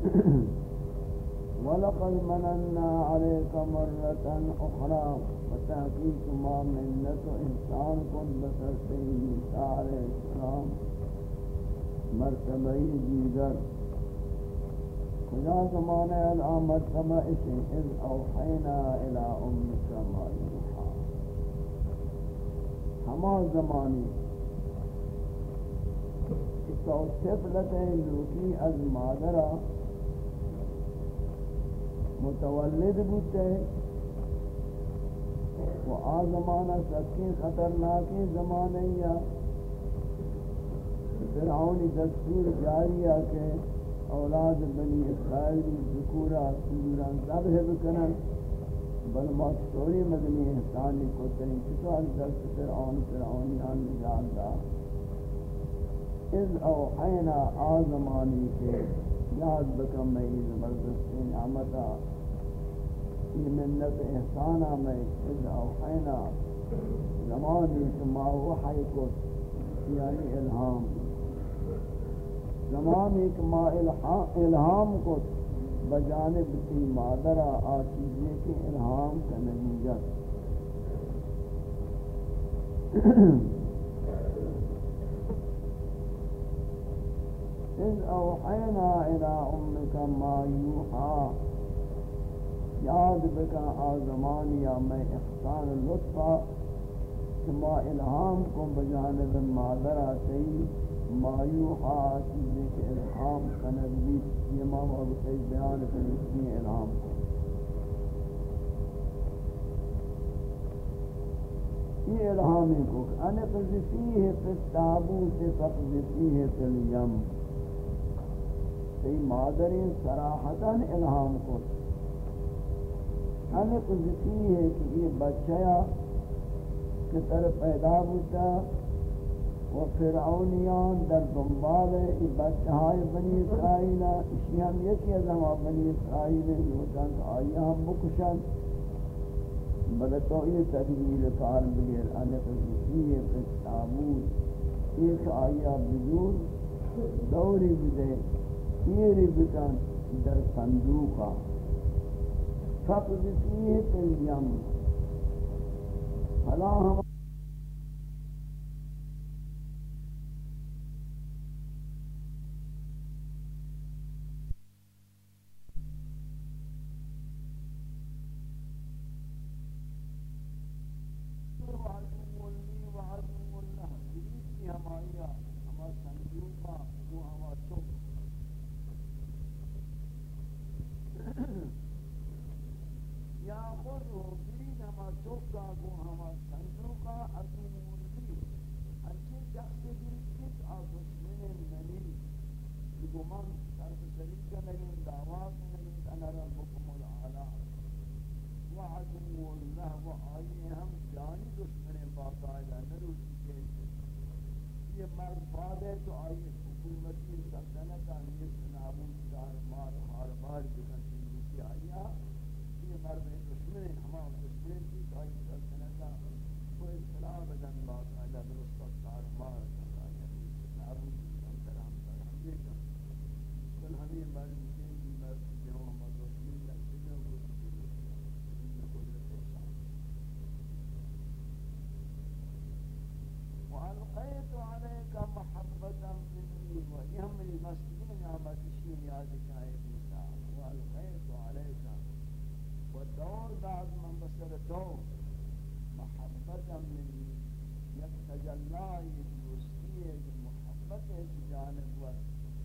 A: ہے ولقد مننا عليك مرة أخرى وتحقيق ما منة إنسان كن بسر سيدي عليه السلام. مرتبه دیگر کجا زمانے الان مرتبہ اسے اذ اوحینا الى امك ما یوحا ہما زمانی توصف لتے لوٹی از مادرہ متولد بوتے و آ زمانہ سکی خطرناکی زمانے یا فرعونی دستور جاری ہے اولاد بنی اسرائیل ذکورہ سوران ذبح بکنن۔ بل ما سوری مدنی احسانی کو تنین کتو از دست فرعون، فرعونیان نجات دا اذ اوحینا آزمانی کے یاد بکم میں یہ زبردست نعمتا یہ منت احسانا میں. اذ اوحینا زمانی کما وحی کو یعنی الہام. زمانی کما الہام کو بجانب تی مادرہ آچیزے کے الہام کا نتیجت إذ أوحينا إلى أمك ما يوحى یاد بکا آزمان یا میں احسان لطفا کما الہام کو بجانب مادر آتی مایوحا چیزیں کہ الہام کنگی یہ امام ابو سعید بیان کرنے کی الہام کو۔ یہ الہام کو ان قذفیہ فی التابوت فقذفیہ فی الیم۔ تی مادری صراحتا الہام کو یعنی ان قذفیہ کہ یہ بچہ کہ تر پیدا ہوتا و فرعونیان در دنبال ای بچه بنی اسرائیل اسی هم یکی از هم بنی اسرائیل یوتن آئی هم بکشن بلکہ یہ تدبیر کار بگیر. ان قضیفی فی تابوت. ایک آیا بجور دوری بدے ایری بکن در صندوقا فقضیفی فی الیم فلا شروع یہ مرد ہے تو آئیے حکومتی سلطنت آئیے نابود چار مار ہار مار ہیں جانب ہوا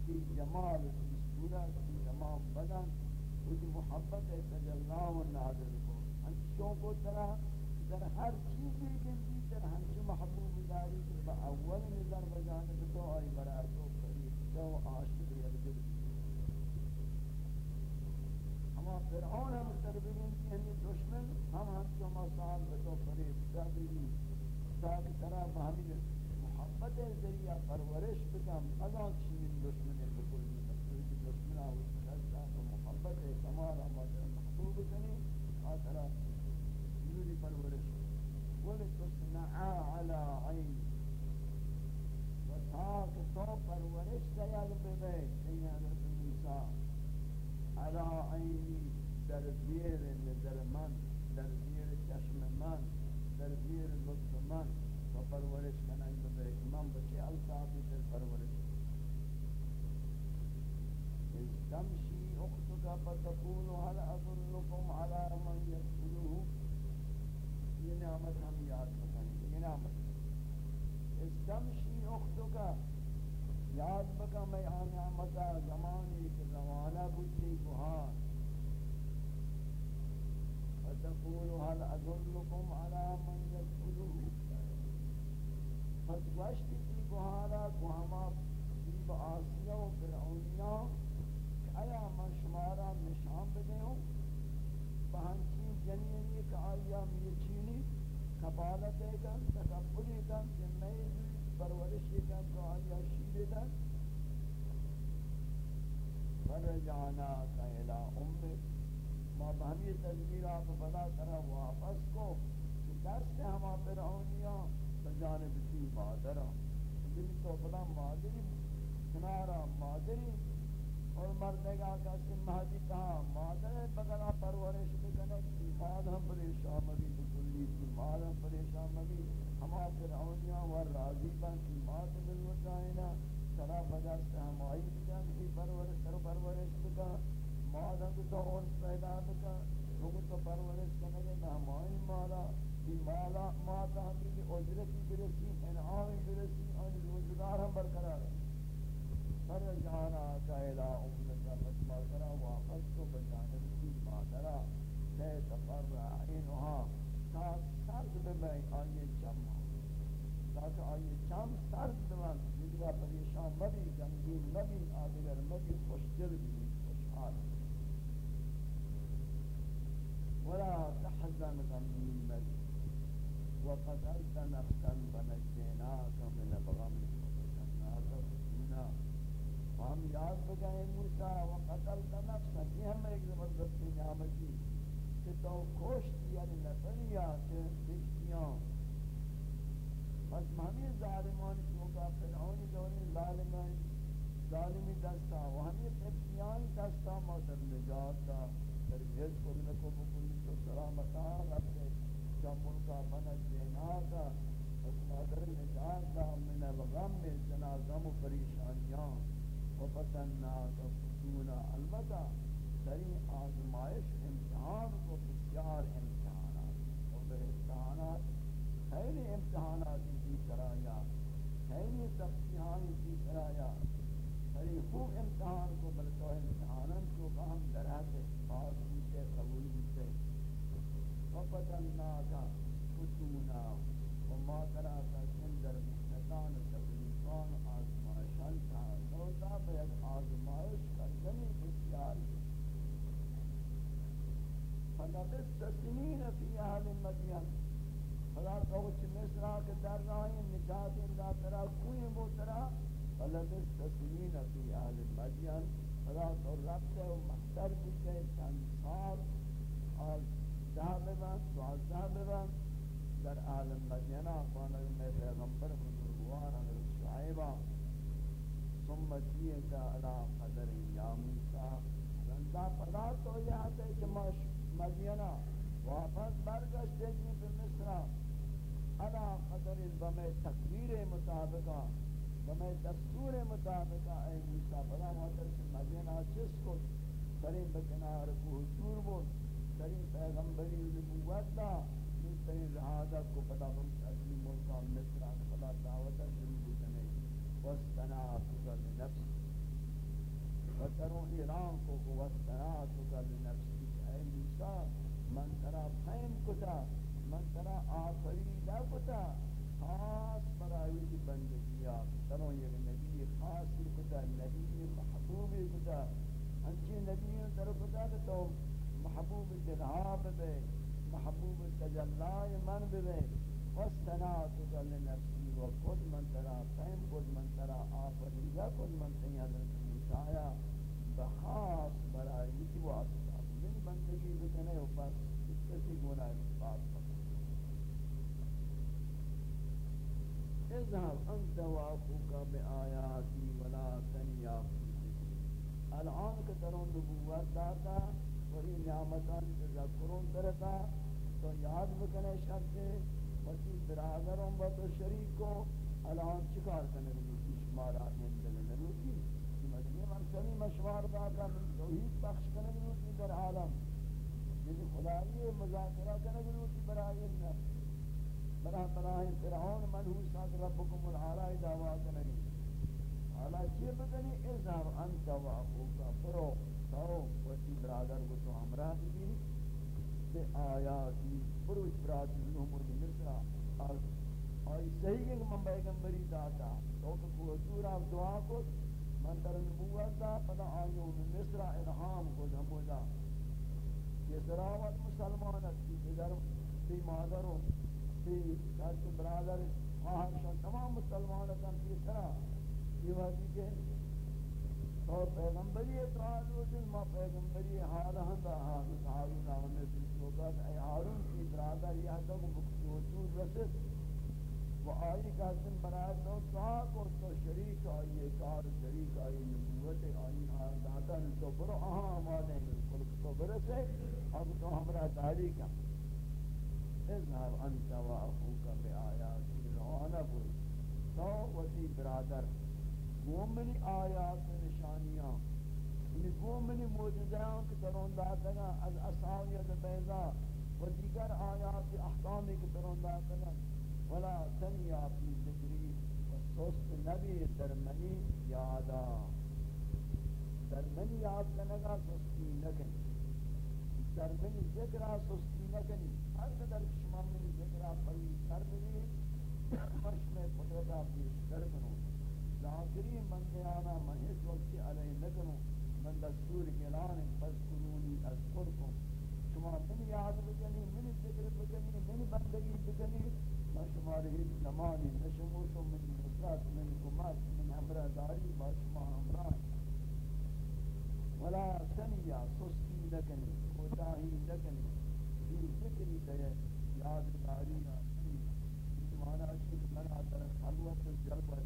A: کہ جمال اس پورا کی تمام بدن اس محبت ہے تجلا و ناظر کو۔ انچوں کو طرح در ہر چیز میں گنتی، در ہنچ محبوب داری کے با اول نظر بجانب تو آئی برا تو قریب تو عاشق یک دل۔ اما فرعون هم سر بگیم که همی دشمن هم هم که ما سال به تو فریب تا بگیم تا بگیم تا بگیم رحمتیں ذریعہ پرورش بکم. ازان چیمین دشمنی بکلی مسئولی دشمنہ و شرکتہ و محبت سمارا مجرم محبوب کنی خاطرہ یوری پرورش. ولی تصنعا علا عین. و تاک تو پرورش دیال ببی سیدنا رسول نیسی علا عینی در زیر نظر من، در زیر چشم من، در زیر لطف من. پرورش بنائی تو بے امام بچے الطافی در پرورش تمشی اخت کا پتکون حل اظنکم علی من یسکنو یہ نعمت ہم یاد بکنی یہ نعمت۔ اس تمشی اخت کا یاد بکا میں آن نعمتا زمانی کہ زمانہ بجی بہان فتقول هل ادلكم على من خط وشتی تی گوھارا کو ہما قریب آسیہ و فرعونیہ کہ ایا من شمارا نشان بدے ہوں؟ بہنچی جنینی کہ آیا میچینی کبالت ایگن تکبل ایگن جمعید پرورش ایگن کہ آیا شیر ایگن فرجانا قیلا امی ما بہنی تذبیر آپ بدا کرا واپس کو، کہ دست ہما فرعونیہ جانب کی مادر ہاں۔ دل تو بڑا مادری، کنارہ مادری۔ اور مردے کا کسی مہدی کہا مادر بگنا پرورش بکنے کی مال ہم پریشان مبی بکلی کی مال ہم پریشان مبی ہما فرعونیاں ور راضی بن کی ماد بلوٹائینا سرا بجر سے ہم آئی بکن کی پرورش کرو پرورش بکا ماد ہم تو اون پیدا بکا لوگ تو پرورش کرنے کے نہ ہمائی مالا ہم مالا ماتا ہمیں کی اجرتی برسی انعام برسی ان روزگار ہم برقرار ہر جانا کا الہ امتا مجمع کرا واپس کو بجانب کی مادرہ تے تفر عینوہا تا سرد بمیں آئیے چم تاکہ آئیے چم سرد بمیں جنگا پریشان مبی جنگین مبی آدگر مبی خوشدل بھی خوشحال ولا تحزن غمین مبی وقتلت نفسا فنجيناك من الغم وفتناك فتنا ہم یاد بگئے موسیٰ وقتلت نفسا یہ ہم ایک زبردستی نعمتی کہ تو کوشت یعنی نفریا کہ دشتیاں بس ہمیں ظالمان چونکہ فرعونی دوری ظالمان ظالمی دستا و ہمیں قبطیان دستا موتر نجات دا تربیت کرنے کو بکلی تو سلامتا رب ملکا فنجیناکا اسمادر نجاتا من الغم جنا غم و پریشانیاں و فتناکا فتونا البتہ دری آزمائش امتحان کو بسیار امتحانات و در امتحانات خیلی امتحانات کی کرایا خیلی تفتیحان کی کرایا خیلی خوب امتحان کو بلکہ امتحانن کو ہم درہت پاس ہوتے، قبول ہوتے۔ وفتناك فتونا وما تراك سندر محنتان تبلیفان آزمائشان تعالوتا بید آزمائش کردنی بسیار۔ فلبست سنین فی اہل مدین فلا قوچ مصرا کے در رائیں نجات اندہ ترا، کوئی وہ ترا۔ فلبست سنین فی اہل مدین فلا تو رب و محتر بکے چند سال آز ذهب بان دوازده بان در عالم مدینہ خوانا میں پیغمبر، بزرگوار حضرت شعیبہ ثم جیتا علا قدر یا موسیٰ. رنزا پدا تو یہ ہے کہ مدینہ واپس برگشتے جی پہ مصر. علا قدر بمے تقدیر مطابقہ بمے دستور مطابقہ اے موسیٰ پدا محضر مدینہ جس کو سرین بکنار کو حضور بود. ترین پیغمبری نبوت دا من ترین رہادت کو پتا ہم اصلی ملکہ مصر آن خدا دعوتا شروع بکنے وستناتکا لنفس وترون ایران کو وستناتکا لنفس اے موسیٰ، من ترا پھیم کتا، من ترا آفری دا کتا۔ خاص برای کی بندگیا ترون یہ نبی خاص کتا، نبی محبوب کتا۔ ہنچی نبی تر کتا تو محبوب جناب بے، محبوب تجلائے من بے واستنات کل نفسی و خود من ترا فهم خود من ترا آفریدہ خود من تنی حضرت موسیٰ بخاص برائی کی واسطہ۔ من بندگی بکنے و پس کسی گناہ بات اذهب انت واخوك بآياتي ولا تنيا الان کہ ترون نبوت داتا وہی نعمتان تذکرون کرتا تو یاد بکنے شخص وسی برادروں با تو شریکوں، الان چکار کرنے لگی شمارا ہندل نروتی مدنی من سمی مشوار داتا من توحید بخش کرنے لگی در عالم یعنی خدایی مذاکرہ کرنے لگی برای نفس برای برای فرعون منحوسات ربکم العالی دعویٰ کرنے لگی۔ حالا چی بکنی اظہر انت و اخوکا برو۔ تو وسی برادر کو تو ہمراہ بھی بے آیاتی پروش برادر نمود مصرا آئی صحیح کہ من بیگمبری داتا، تو کہ حضور آپ دعا کو، من در نبوت دا پدا آئیوں من مصرا الہام کو ہمودا یہ دراوت مسلمانت کی ادھر تی مادر مادروں تی کارچ برادر خواہر شان تمام مسلمانتاں کی طرح۔ یہ وحدی کہ اور پیغمبری اطاعت وجن ما پیغمبری حال ہندا حضرت ہارون آمنے سے سوگا اے ہارون کی برادر یہ حدا کو وجود رسد و آئی کا حسن برای تو دعا کو تو شریک آئی کار شریک آئی، نبوت آئی، حال داتا تو برو آہاں آمادے بالکل تو برسے۔ اب تو ہمرا داری کا۔ اظہر انت و اخوک بے آیات روانہ بود تو وسی برادر۔ مومنی آیات و نشانیاں یعنی مومنی موجزیاں کہ درون داتگا از اصحابیت بیضا و دیگر آیات احکامی کے ترندہ کرن ولا تنیا فی ذکری و سوست نبی درمنی یادا. درمنی یاد کنگا سستی نکنی. درمنی ذکرہ سستی نکنی. ہر قدر شما من ذکرہ پڑی سر بھی مشمع قدرتہ بیشتر کنو. ذاکری بندیانا من اس وقت علیہ نکنو من دستور اعلان فذکرونی اذکرکم شما من یاد بکنی من ذکر بکنی من بندگی بکنی ما شما رہی زمانی نشموش من نصرات من کمات من امرہ داری با شما امران ولا سنیا سستی لکنی کوتاہی لکنی فی ذکری دے یاد داری مانا ہے کہ من آتا خلوت جلوہ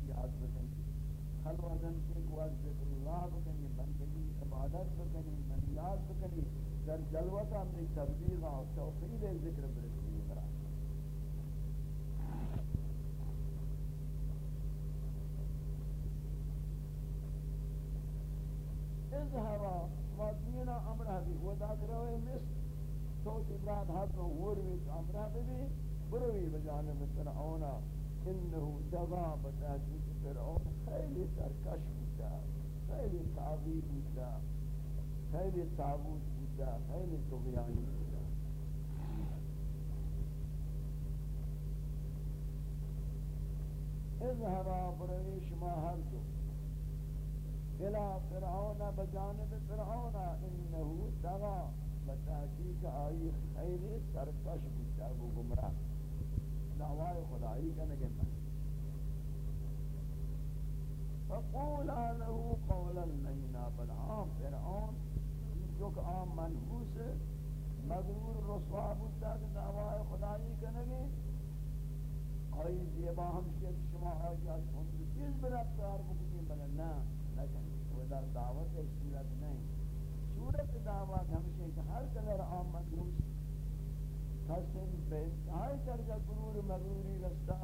A: ذکر اللہ بکنی بندگی عبادت بکنی منیات بکنی در جلوتا میں تبلیغ و توفید ذکر برسی برا اذهبا وادینا امرہ بھی وہ داکر ہوئے مصر. سوچ ابراد حد و ہوروی امرہ بھی بروی بجانب فرعونا انہو دغا بتاجید فرعون خیلی سرکش بودا. خیلی تعبی بودا. خیلی تعبود بودا. خیلی تغیانی بودا. اذهبا برای شما هر دو. إلى فرعون بجانب فرعون. انه تغا و آئی خیلی سرکش بودا و گمراه. دعوای خدایی کنگه من فقولا له قولا لینا بلعام فرعون جو کہ عام منحوس مغرور، رسوا بودتا کہ دعوی خدایی کنگے آئی زیبا ہم شیخ شما آئی از خندر چیز برفتار بکنی بلے نا نکن وہ در دعوت ایک صورت نہیں۔ صورت دعوت ہمشہ کہ ہر قدر عام منحوس حسن بے انتہائی درجہ گرور، مغروری رستا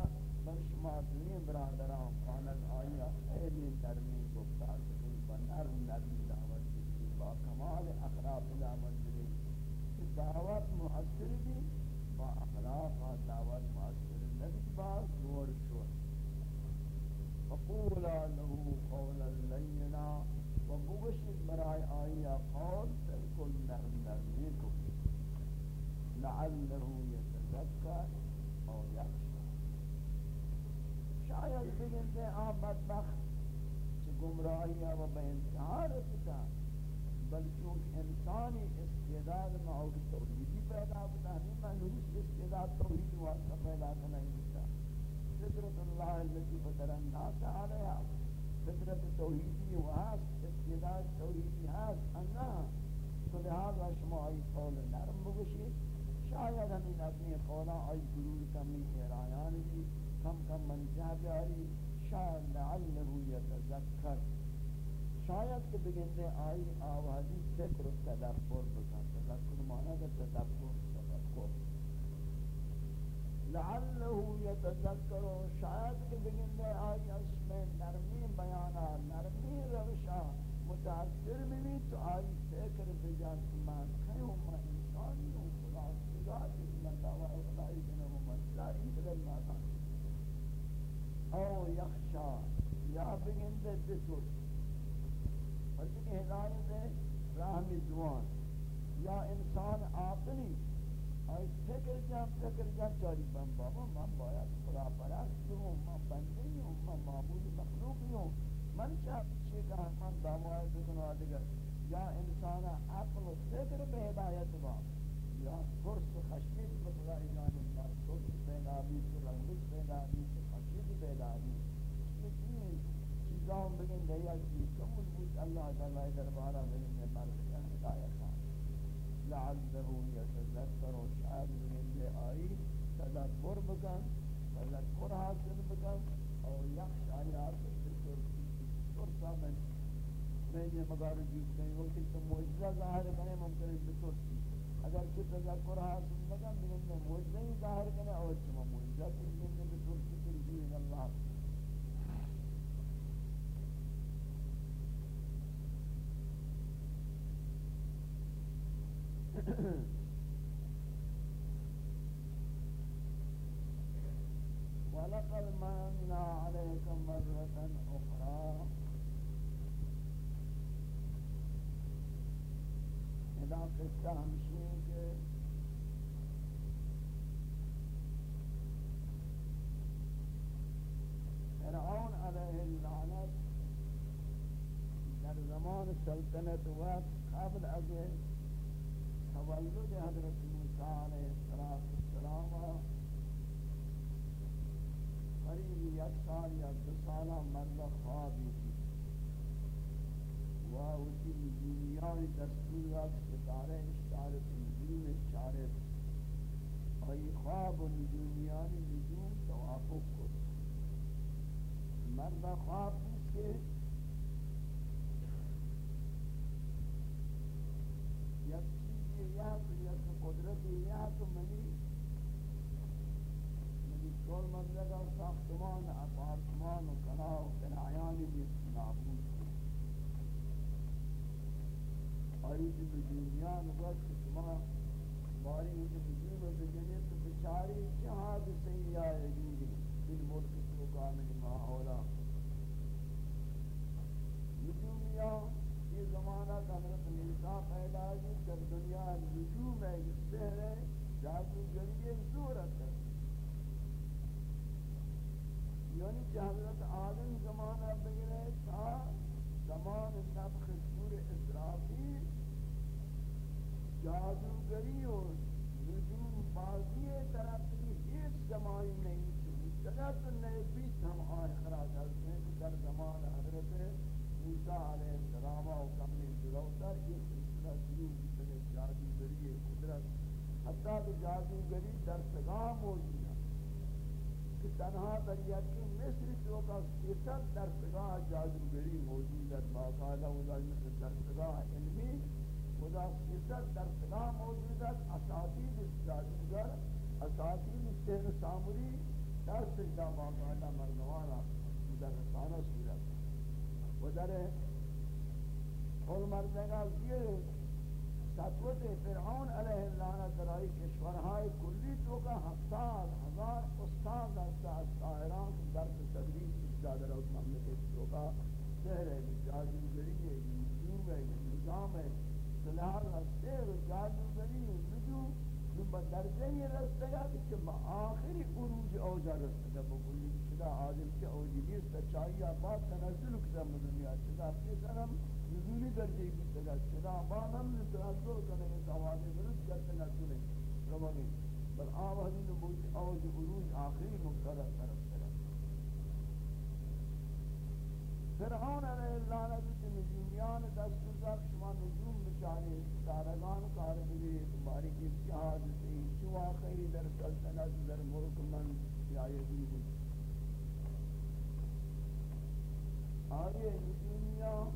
A: بر شما دنیا برادران خانت آئی خیلی نرمی گفتار بکنی، با نرم نرمی دعوت بکنی، با کمال اخلاق دعوت بکنی. دعوت محصر بھی با اخلاق دعوت محصر نبی، با زور شور فقولا له قولا لینا، و بوشید برای آئی قول تلکل نرم نرمی کو لعله يتذكر او يخشى شاید بگنتے آپ بدبخت گمراہی ہے وہ بے انتہا رستا بلکہ انسانی استعداد معوق توحیدی پیدا ہوتا ہے منحوس استعداد توحید واسطہ پیدا نہیں ہوتا فطرت اللہ التي فطر الناس علیہا، فطرت توحیدی واسط استعداد توحیدی ہاست انا، تو لہذا شما ای قول نرم بگشی شاید ہمیں اپنی قولا ای گرور کمی ایرایان بھی کم کم منجہ بیاری شاید لعلہ یتذکر شاید کہ بگندے آئی آوازی فکر و تدبر بکن تذکر مانا کہ تدبر تذکر لعلہ یتذکر شاید کہ بگندے آئی اس میں نرمی بیانا نرمی روشا متاثر بھی تو آئی فکر بجان من خیوں من انسانی ہوں خلاص بگاہ من دعوی خدای جنہوں مسئلہ انتظر او یخشا یا بگند بسر بلکہ کہ ہدایت ہے راہ دوان یا انسان عاقلی. آئی فکر جام فکر جام چاری بم، بابا، من باید خدا پرست ہوں من بندی ہوں من معمول مخلوق ہوں من چاہت چی کہا من دعوائے بکنو آدگر یا انسان عقل و فکر بے ہدایت با یا فرس خشمت بخدا جانب ما. فرس پیدا بھی تو رنگت پیدا بھی بیداری لیکن چیزاں بگن دیا کی کمل بود اللہ تعالی دربارہ بگن میں مرد کا ہدایت تھا لعلہ یتذکر و شاید بگن دے آئی تذکر بکن، تذکر حاصل بکن. اور یخش آیات ترسا من میں یہ مدار جیس کہیں وقت تو معجزہ ظاہر کرنے ممکن ہے بترسی اگر کہ تذکر حاصل بکن بگن میں معجزہ ہی ظاہر کرنے اور چما معجزہ کرنے الله. <clears throat> ولقد مننا عليكم مرة أخرى. إذا قصة همشين زمان سلطنت وقت قبل از تولد حضرت موسیٰ علیہ السلام قریب یک سال یا دو سالہ مرد خوابی تھی و اسی نجومیان دستور وقت ستارے اشتارت نجوم اشتارت ای خواب و نجومیان نجوم توافق کو مرد خواب بود کہ یک چیزی یا تو یک قدرتی یا تو منی کل مبلغ ساختمان اپارتمان و کنا و کنایانی بیت نابود آیت بجونیان وقت شما باری ہوتی بجون و بجنی تو بچاری جہاد سیاہ جوری دل ملک تو کامل ماحولا یہ زمانہ کا حضرت نیسا پیدا ہے در دنیا نجوم ہے سہر ہے جادوگری زورت ہے۔ یعنی کہ حضرت آدم زمانہ بگرے تھا، زمان نفخ سور اسرافیل، جادوگری اور نجوم بازی طرف کی ایک زمانی نہیں تھی جگت نیبیت ہم آئے خراج ہیں در زمان حضرت موسیٰ علیہ السلام و کمی جلوتر یہ سلسلہ شروع کی جادوگری قدرت۔ حتی کہ جادوگری در سگاہ موجود کہ تنہا در یکی مصر جو کا سیست در سگاہ جادوگری موجود ہے۔ باقاعدہ خدا مثل در سگاہ علمی خدا سیست در سگاہ موجود ہے۔ اساتید جادوگر، اساتید سہر سامری در سجدہ باقاعدہ مردوانا در رسانہ صورت و در کل مردگا یہ سطوت فرعون علیہ اللعنہ درائی کشورهای کلی تو کا ہفتاد ہزار استاد ہستا از سائران درس تدریس اجازہ روز مملکت تو کا سہر ہے جادوگری ہے نجوم ہے نظام ہے سلحال سہر جادوگری ہے نجوم جو بدرجہ یہ رستے گا آخری عروج اوجہ رستے گا بکلی شدہ آدم کے اوجی نیست چاہیے بات تنزل کتاب دنیا شدہ اپنے سرم نزولی درجه بیت گا چرا ما هم نتنظر کنه این سوالی برد کرتے نتونه روانی. بل آوازی نبوش آوازی بروج آخری مقتدر طرف طرف فرعون علیہ اللہ نبیت نجومیان دستور دار شما نجوم بچاری دارگان کاربری تمہاری اتحاد سے شما خیری در سلطنت در ملک من یا یزید آئیے نجومیان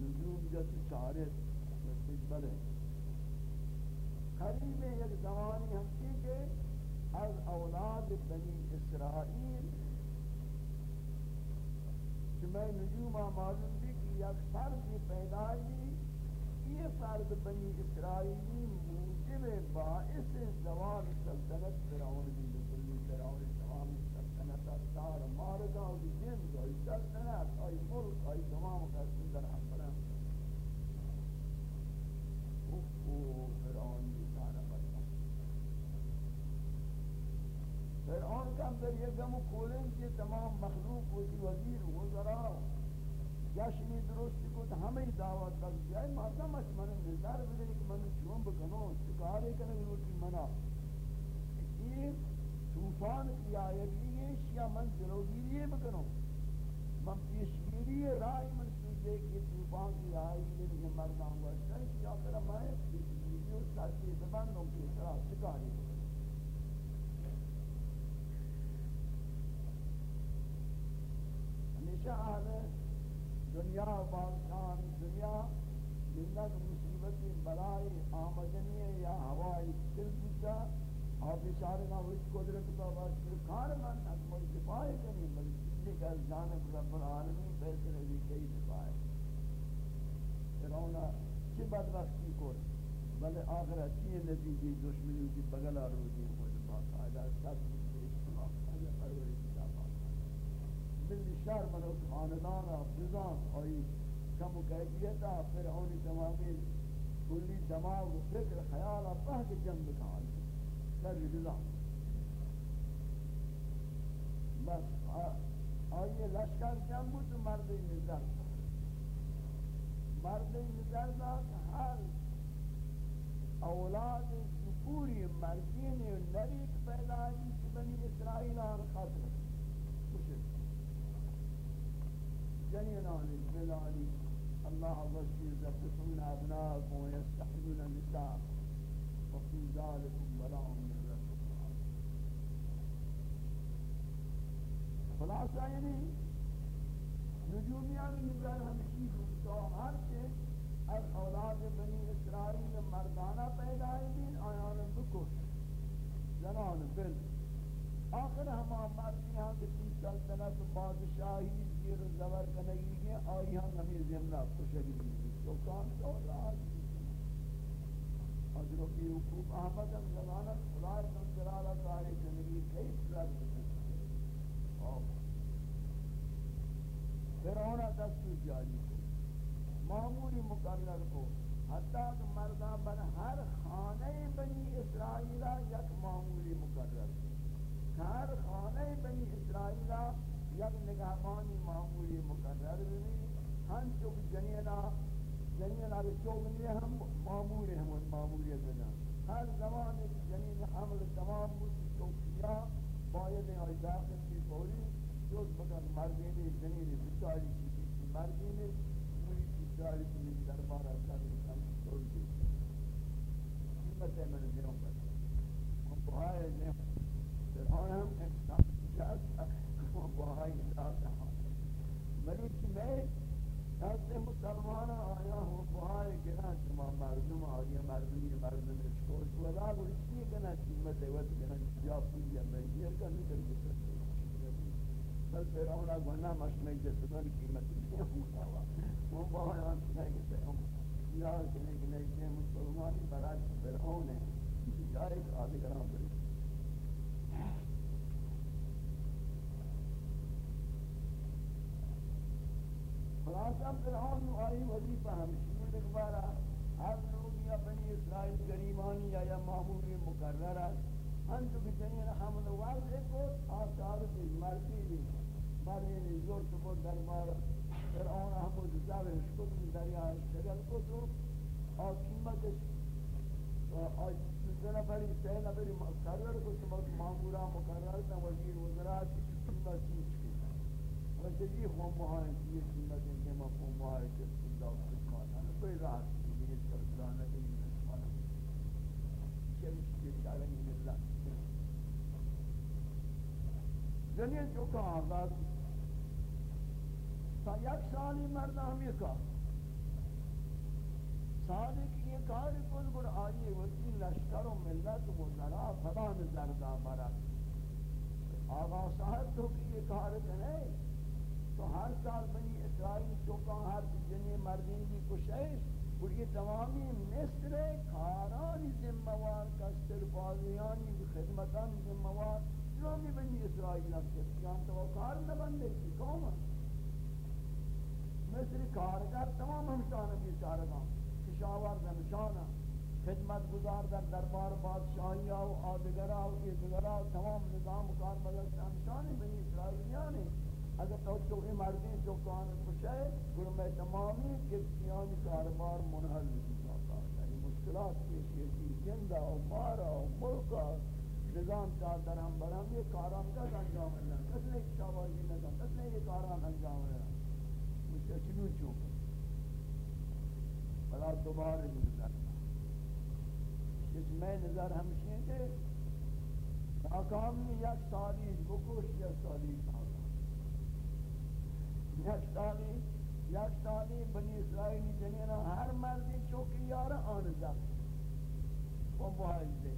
A: نجوم جت چارت نسبت بلے قریب یک زمانی ہمشی کے از اولاد بنی اسرائیل، کہ میں نجوم معلوم بھی یک فرد پیدائی یہ فرد بنی اسرائیلی موجب باعث زوال سلطنت فرعون بھی بکلی فرعون تمام سلطنت دار مارگا و جن و سلطنت آئی ملک آئی تمام قسم در حق فرعون کا اندر یہ گم و کولن کے تمام مخلوق ہوتی وزیر وزراء جشنی درست کو ہمیں دعوت بل جائے مادہ مچ من نظر بدے کہ من چون بکنو شکارے کرنے ہوتی منا یہ طوفان کی آیت یہ شیا من جلوگیری بکنو من پیشگیری رائی من سوچے کہ طوفان کی آیت یہ مردان ہوا ہے کہ یا پھر میں پیشگیری اور ساتھی زبانوں کی طرح شکاری ہمیشہ اہل دنیا و بادشاہ دنیا ملت مصیبت بلائی آمدنی یا ہوائی دل پوچھا اور بیچارے نہ ہوئی قدرت کا واسطہ کار من از مل دفاع کریں بلکہ کہ از جانب رب العالمین بہتر ہے کئی دفاع. فرعون چی بدبختی کر بلے آخر اچھی نتیجی دشمنی کی بغل آروزی ہو باقاعدہ سب ملی شر منو خاندان افزان آئی کم و کیفیتا فرعونی تمامی کلی دماغ و فکر خیال بہت جنب کھان سر رضا بس آئیے لشکر جنب بود، مرد نظر. مرد نظر دا ہر اولاد ذکوری مردین نریک پیدا ہے بنی اسرائیل آن خطر جنینان الجلالی اللہ وزیر ذکتون ابناکم ویستحلون نساء وفی ذالکم بلاؤں من رسول خلاصہ یعنی نجومیان نظر ہمشی تو ہر سے از اولاد بنی اسرائیل مردانہ پیدا ہے دین آیان بکش. زنان بل. آخر ہما مردی ہاں کسی سلطنت بادشاہی زیر زبر کنگی گئے آئی ہاں ہمیں زمنہ خوشگی دی۔ تو کان تو رہا حضرت کی حقوق احمد ہم زمانت خلائے کن سرالہ سارے کنگی کئی سرد پھر ہونا دستور جاری کو، معمولی مقرر کو، حتیٰ کہ مردہ بن ہر خانہ بنی اسرائیلہ یک معمولی مقرر۔ کو ہر خانہ بنی اسرائیل یک نگہبانی معمولی مقرر بھی ہم چوک جنینا جنینا کے چوک نہیں ہم معمولی ہم معمولی بنا ہر زمان ایک جنین حمل تمام بود چوکیا باید ہیں آئی داخل کی فوری جوز مگر مردین جنین بچاری کی مردین مولی بچاری کی دربارہ کر کم چھوڑ دی قیمت ہے میں نے دنوں پر ہم بہائے نہیں فرعون ہم انسان جاتا وہ بہائی جاتا ملوچ میں ایسے مسلمان آیا ہوں بہائی گنا شما مردم آیا، مردمی مردم اشکوش ولا گوشتی گنا قیمت وقت گنا جا پویا مہیر کا نکل گسر بل پھر فرعون گنا مشمی جسدن قیمت نہیں ہوں وہ بہائی آن سنے گتے ہوں یا کنے کنے مسلمانی برای فرعون ہے جائے آدھے کرام بری خلاصہ فرعون آئی وظیفہ ہمشی لکبارا ہر لوگ یا بنی اسرائیل گریمانی یا یا معمولی مقررہ ہم جو بچنین حمل واضح کو آثار سے مرتی بھی۔ مرمی نے زور سبو دربار فرعون احمد زاوے شکت دریا شگل کو تو، اور قیمت اور سنہ بری سہ نبری مقرر کو تو معمورہ مقرر تا وزیر وزراء کی، قیمت چیز کی ہم مہائیں کی قیمت ہے کہ مفہوم مہائیں کے اللہ خدمات ہے کوئی راحت نہیں ہے سرکرانہ کے لیے نسوانا چلیش کے چارہ من اللہ جنین جو کہا آزاد تا یک سالی مردہ ہم یہ کہا۔ سالی کی یہ کاری کن گر آئیے وزی لشکر و ملت و ذرا فدان زردہ برا آغا صاحب تو کی یہ کاری کن ہے تو ہر سال بنی اسرائیل چوکاں، ہر جنی مردین کی کشش، اور یہ تمامی مصر کارانی ذمہوار کستر بازیانی خدمتان ذمہوار تمامی بنی اسرائیل اب کسیان تو کار نہ بندے کی قوم مصر کارگر تمام ہمشان ابھی چارگاں کشاور نمشانہ خدمت گزار در دربار بادشاہی و آدگرہ و ایدگرہ تمام نظام کار مدد ہمشانی بنی اسرائیلیانی اگر تو چوکی مردین چوکان خوشے گروہ میں تمامی کبتیانی کاربار منحل جاتا یعنی مشکلات کی شیعی جندہ و مارا و ملکا نظام چاہتر ہم برہم، یہ کاران کا انجام اللہ کس نے شاوازی نظام کس نے یہ کاران انجام اللہ مجھے چنو چوکا بلا دوبارہ نظر۔ اس میں نظر ہمشی ہیں کہ ناکامی یک تاریخ بکوش یک تاریخ یک تاریخ یک تاریخ بنی اسرائیلی جنینا ہر مردی چوکی یارا آن زفت و محایزے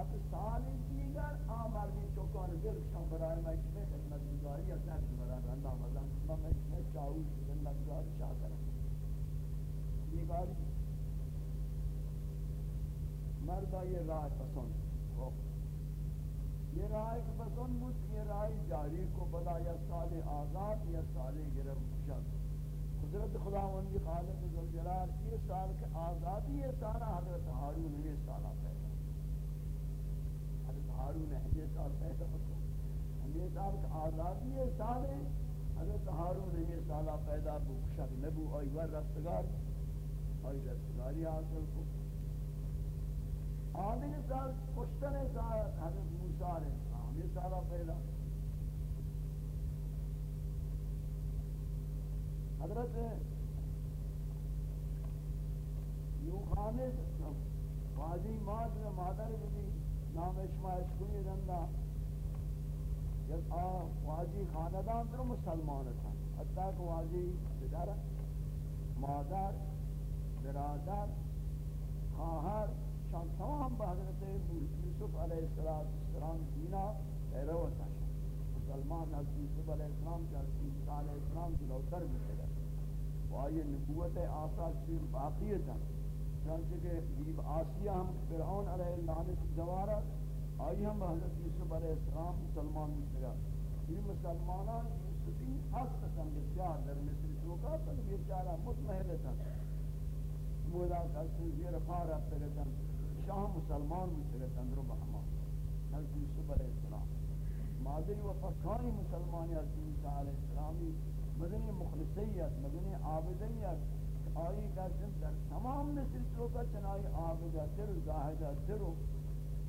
A: اب سالی دیگر آمردی چوکان برکشان برای مجمع خدمت گزاری یا سرد برای رندہ مزم میں مجمع چاوش خدمت گزاری شاہ کریں بیگاری مردہ یہ راہ پسند. ہو یہ رائے کہ بسن بود یہ رائے جاری کو بدا یا سال آزاد یا سال گرم شد حضرت خداوندی خالق ذوالجلال یہ سال کے آزادی ہے، سارا حضرت ہارون یہ سالہ پیدا۔ حضرت ہارون ہے، یہ سال پیدا ہوتا یہ سال کے آزادی ہے، سال ہے۔ حضرت ہارون یہ سالہ پیدا بکشک نبو آئی ور رستگار آئی رستگاری حاصل کو آدھے سال کشتن سال حضرت موسیٰ علیہ السلام، یہ سالہ پیدا حضرت یوں خانے واجی ماد و مادر بھی نام اشماع اشکوی رندہ جب آ واجی خاندان تو مسلمان تھا، حتیٰ کہ واجی بدر مادر، برادر، خواہر۔ شان تمام با حضرت یوسف علیہ السلام دینا پیرو تھا مسلمان حضرت یوسف علیہ السلام کے حضرت عیسیٰ علیہ السلام کی لوتر بھی تھے وہ یہ نبوت آساس بھی باقی تھا چنانچہ کہ بیب آسیہ ہم فرعون علیہ اللعنت جوارت آئی ہم حضرت یوسف علیہ السلام مسلمان بھی تھے یہ مسلمانان یوسفی حق تکن بسیار در مصر چوکا تک بیچارہ مطمئل تھا۔ مولا کسی زیر پارا تگتن شاہ مسلمان مسلط اندرو بہما حضرت یوسف علیہ السلام۔ مادری و فکانی مسلمانی حضرت عیسیٰ علیہ السلامی مدنی مخلصیت، مدنی عابدیت آئی کرسن در تمام نسل چوکا چنائی عابدہ تر زاہدہ تر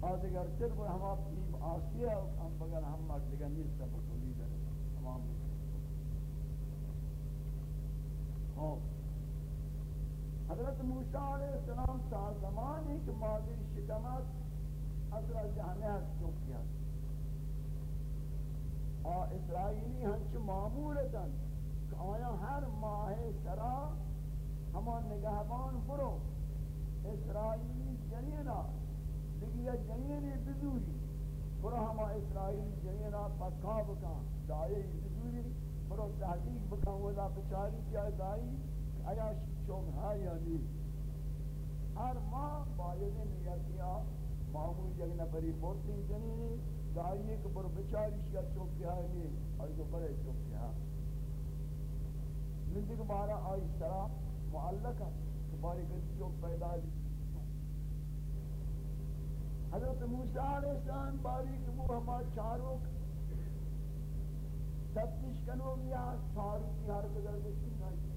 A: آدگر تر پر ہم آپ نیب آسیہ ہم بگر ہم مردگا نیز سبق در تمام نسل۔ ہاں حضرت موسیٰ علیہ السلام تا زمان ایک مادر شکمت اصلا جہنیت چوکیا آ اسرائیلی ہنچ معمولتاً کہ آیا ہر ماہ سرا ہمان نگہبان برو، اسرائیلی جنینا دیگیا جنینی بدوری برو ہما اسرائیلی جنینا پکا بکان دائی بدوری برو تحقیق بکان ودا پچاری کیا دائی، آیا چون ها یا نی ہر ماہ باید نیتیا معمول یک نفری بورتی جنینی دائیے کہ بر بچاری شیا چوک کیا ہے نی آئی تو بڑے چوک کیا زندگی مارا آئی سرا معلقہ کہ باری کسی چوک پیدا لی حضرت موسیٰ علیہ السلام باری کہ وہ ہما چاروں تفتیش کنو گیا سارو کی ہر قدر بسی نائی۔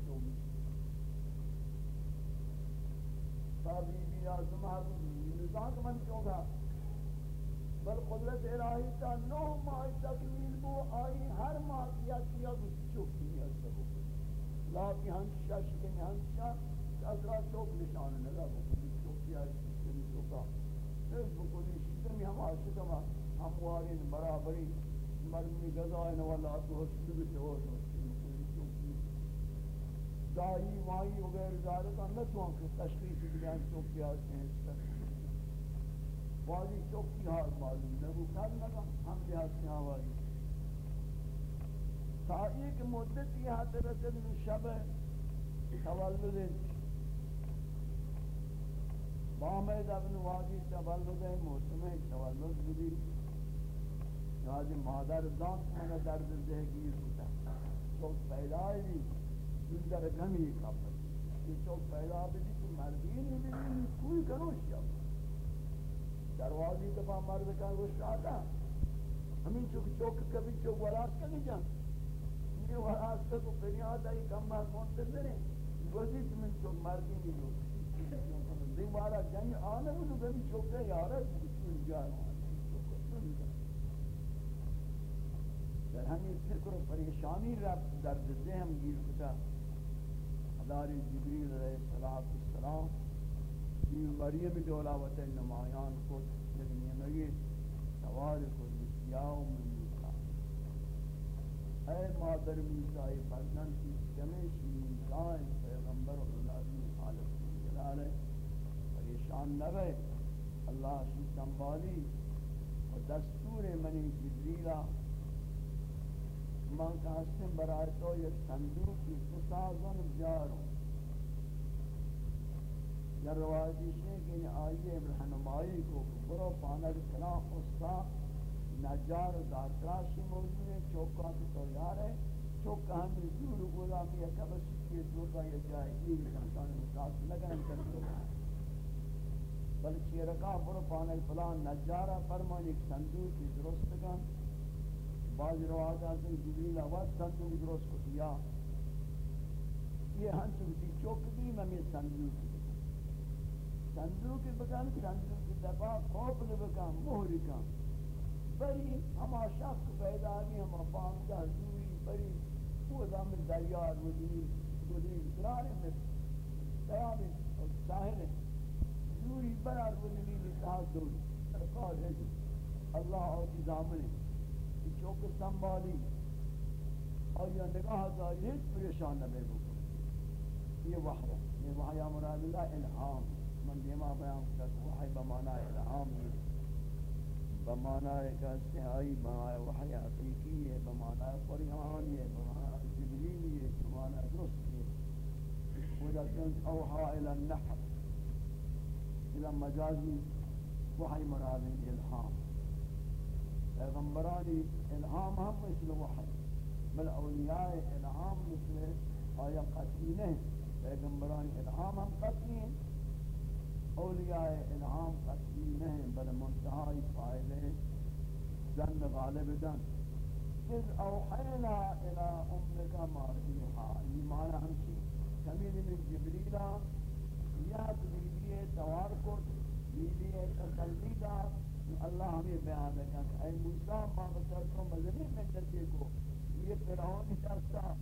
A: چوکی بی آزم حضور نظام من کیوں گا بل قدرت الہی تا نو ماہ تکمیل بو، آئی ہر ماہ کیا کیا بس چوک نہیں ہے سبو لاکی ہنشا شکنی ہنشا اصلا چوک نشان نگا بکنی چوک کیا شکنی چوکا۔ اس بکنی شکنی ہم آشکم ہم وارین برابری، مرمی، گزائن والا تو حسن بھی تو دائی وائی وغیر ذالک ہم نتوان کہ تشخیص بیان چوکی آتے ہیں اس پر واضح چوکی حال معلوم نبو کر لگا ہم لحاظ سے آوائی تا ایک مدت کی حد رسد من شب تولد بامید ابن واضح تولد موسم تولد بھی یاد مادر دانت من در گمی کافر یہ چوک پیدا بھی تو مردی نہیں بھی کوئی کنوش یا دروازی دفعہ مرد کا گوشت آتا ہمیں چوک چوک کبھی چوک وراس کا نہیں جان یہ وراس کا کو پھر آتا ہی کم مار منتظر ہے گوشتی تمہیں چوک مردی نہیں ہو دن بارا جنگ آنے وہ تو کبھی چوک ہے یارا چوک جا رہا در ہمیں فکر و پریشانی رب درد ذہن گیر کتا۔ دار جبریل علیہ السلام کی مریم دولاوت نمایان کو لیکن یہ نگی سوال کو یاو من موسیٰ اے مادر موسیٰ فرزن کی جمعش موسیٰ پیغمبر اللہ حالت جلال ہے، پریشان نہ رہے۔ اللہ شی سنبھالی اور دستور منی جبریلہ من کا برای تو یک صندوق کی سازن جاروں یا روایتی ہے کہ آئیے رہنمائی کو برو پانک کلا استا نجار دارتراشی موجود ہے چوکا کی تو یار ہے چوکا ہمیں دور گولا بھی ہے کب سکی چوکا یہ جائے گی انسان مساس لگن کر دو بل چیرکا برو پانے فلان نجارہ فرمان ایک صندوق کی درست کن بعض روایت آتے ہیں جبریل آواز صندوق درست کو دیا یہ ہن چکتی چوک بھی میں صندوق صندوق بکن صندوق دبا خوف بکن مہری کن بری ہما شخص پیدا بھی ہما بانجا زوری، بری وہ دام دریار وزنی وزنی درار میں دیابی ساحل زوری برار وزنی لتحا دوری۔ سرکار ہے۔ اللہ آجی دامن ہے چوک سنبالی اور یہ نگاہ داری ہے پریشان نبے بکر یہ وحی ہے یہ وحی مراد اللہ الہام من دیما بیان کرتا وحی بمانا الہام ہے بمعنی کا استحائی بمعنی وحی حقیقی ہے بمعنی قرآن ہے بمعنی جبریلی ہے بمعنی درست ہے ولكن اوحى الى النحر الى مجازی وحی مراد الہام پیغمبرانی الہام ہم مثل وحی بل اولیاء الہام مثل آیا قطعی نہیں، پیغمبرانی الہام ہم قطعی ہیں، اولیاء الہام قطعی نہیں، بل منتہائی فائدے زن غالب دن اذ اوحینا الى امکا مارجیحا یہ معنی ہمشی کمین من جبریلا یاد بیدیے توار کو بیدیے تسلی اللہ ہمیں بیان دے کہ اے موسیٰ ماں بسر کو مذہبی میں چلتے کو یہ فرعون ہی ترسا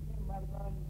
A: یہ مردان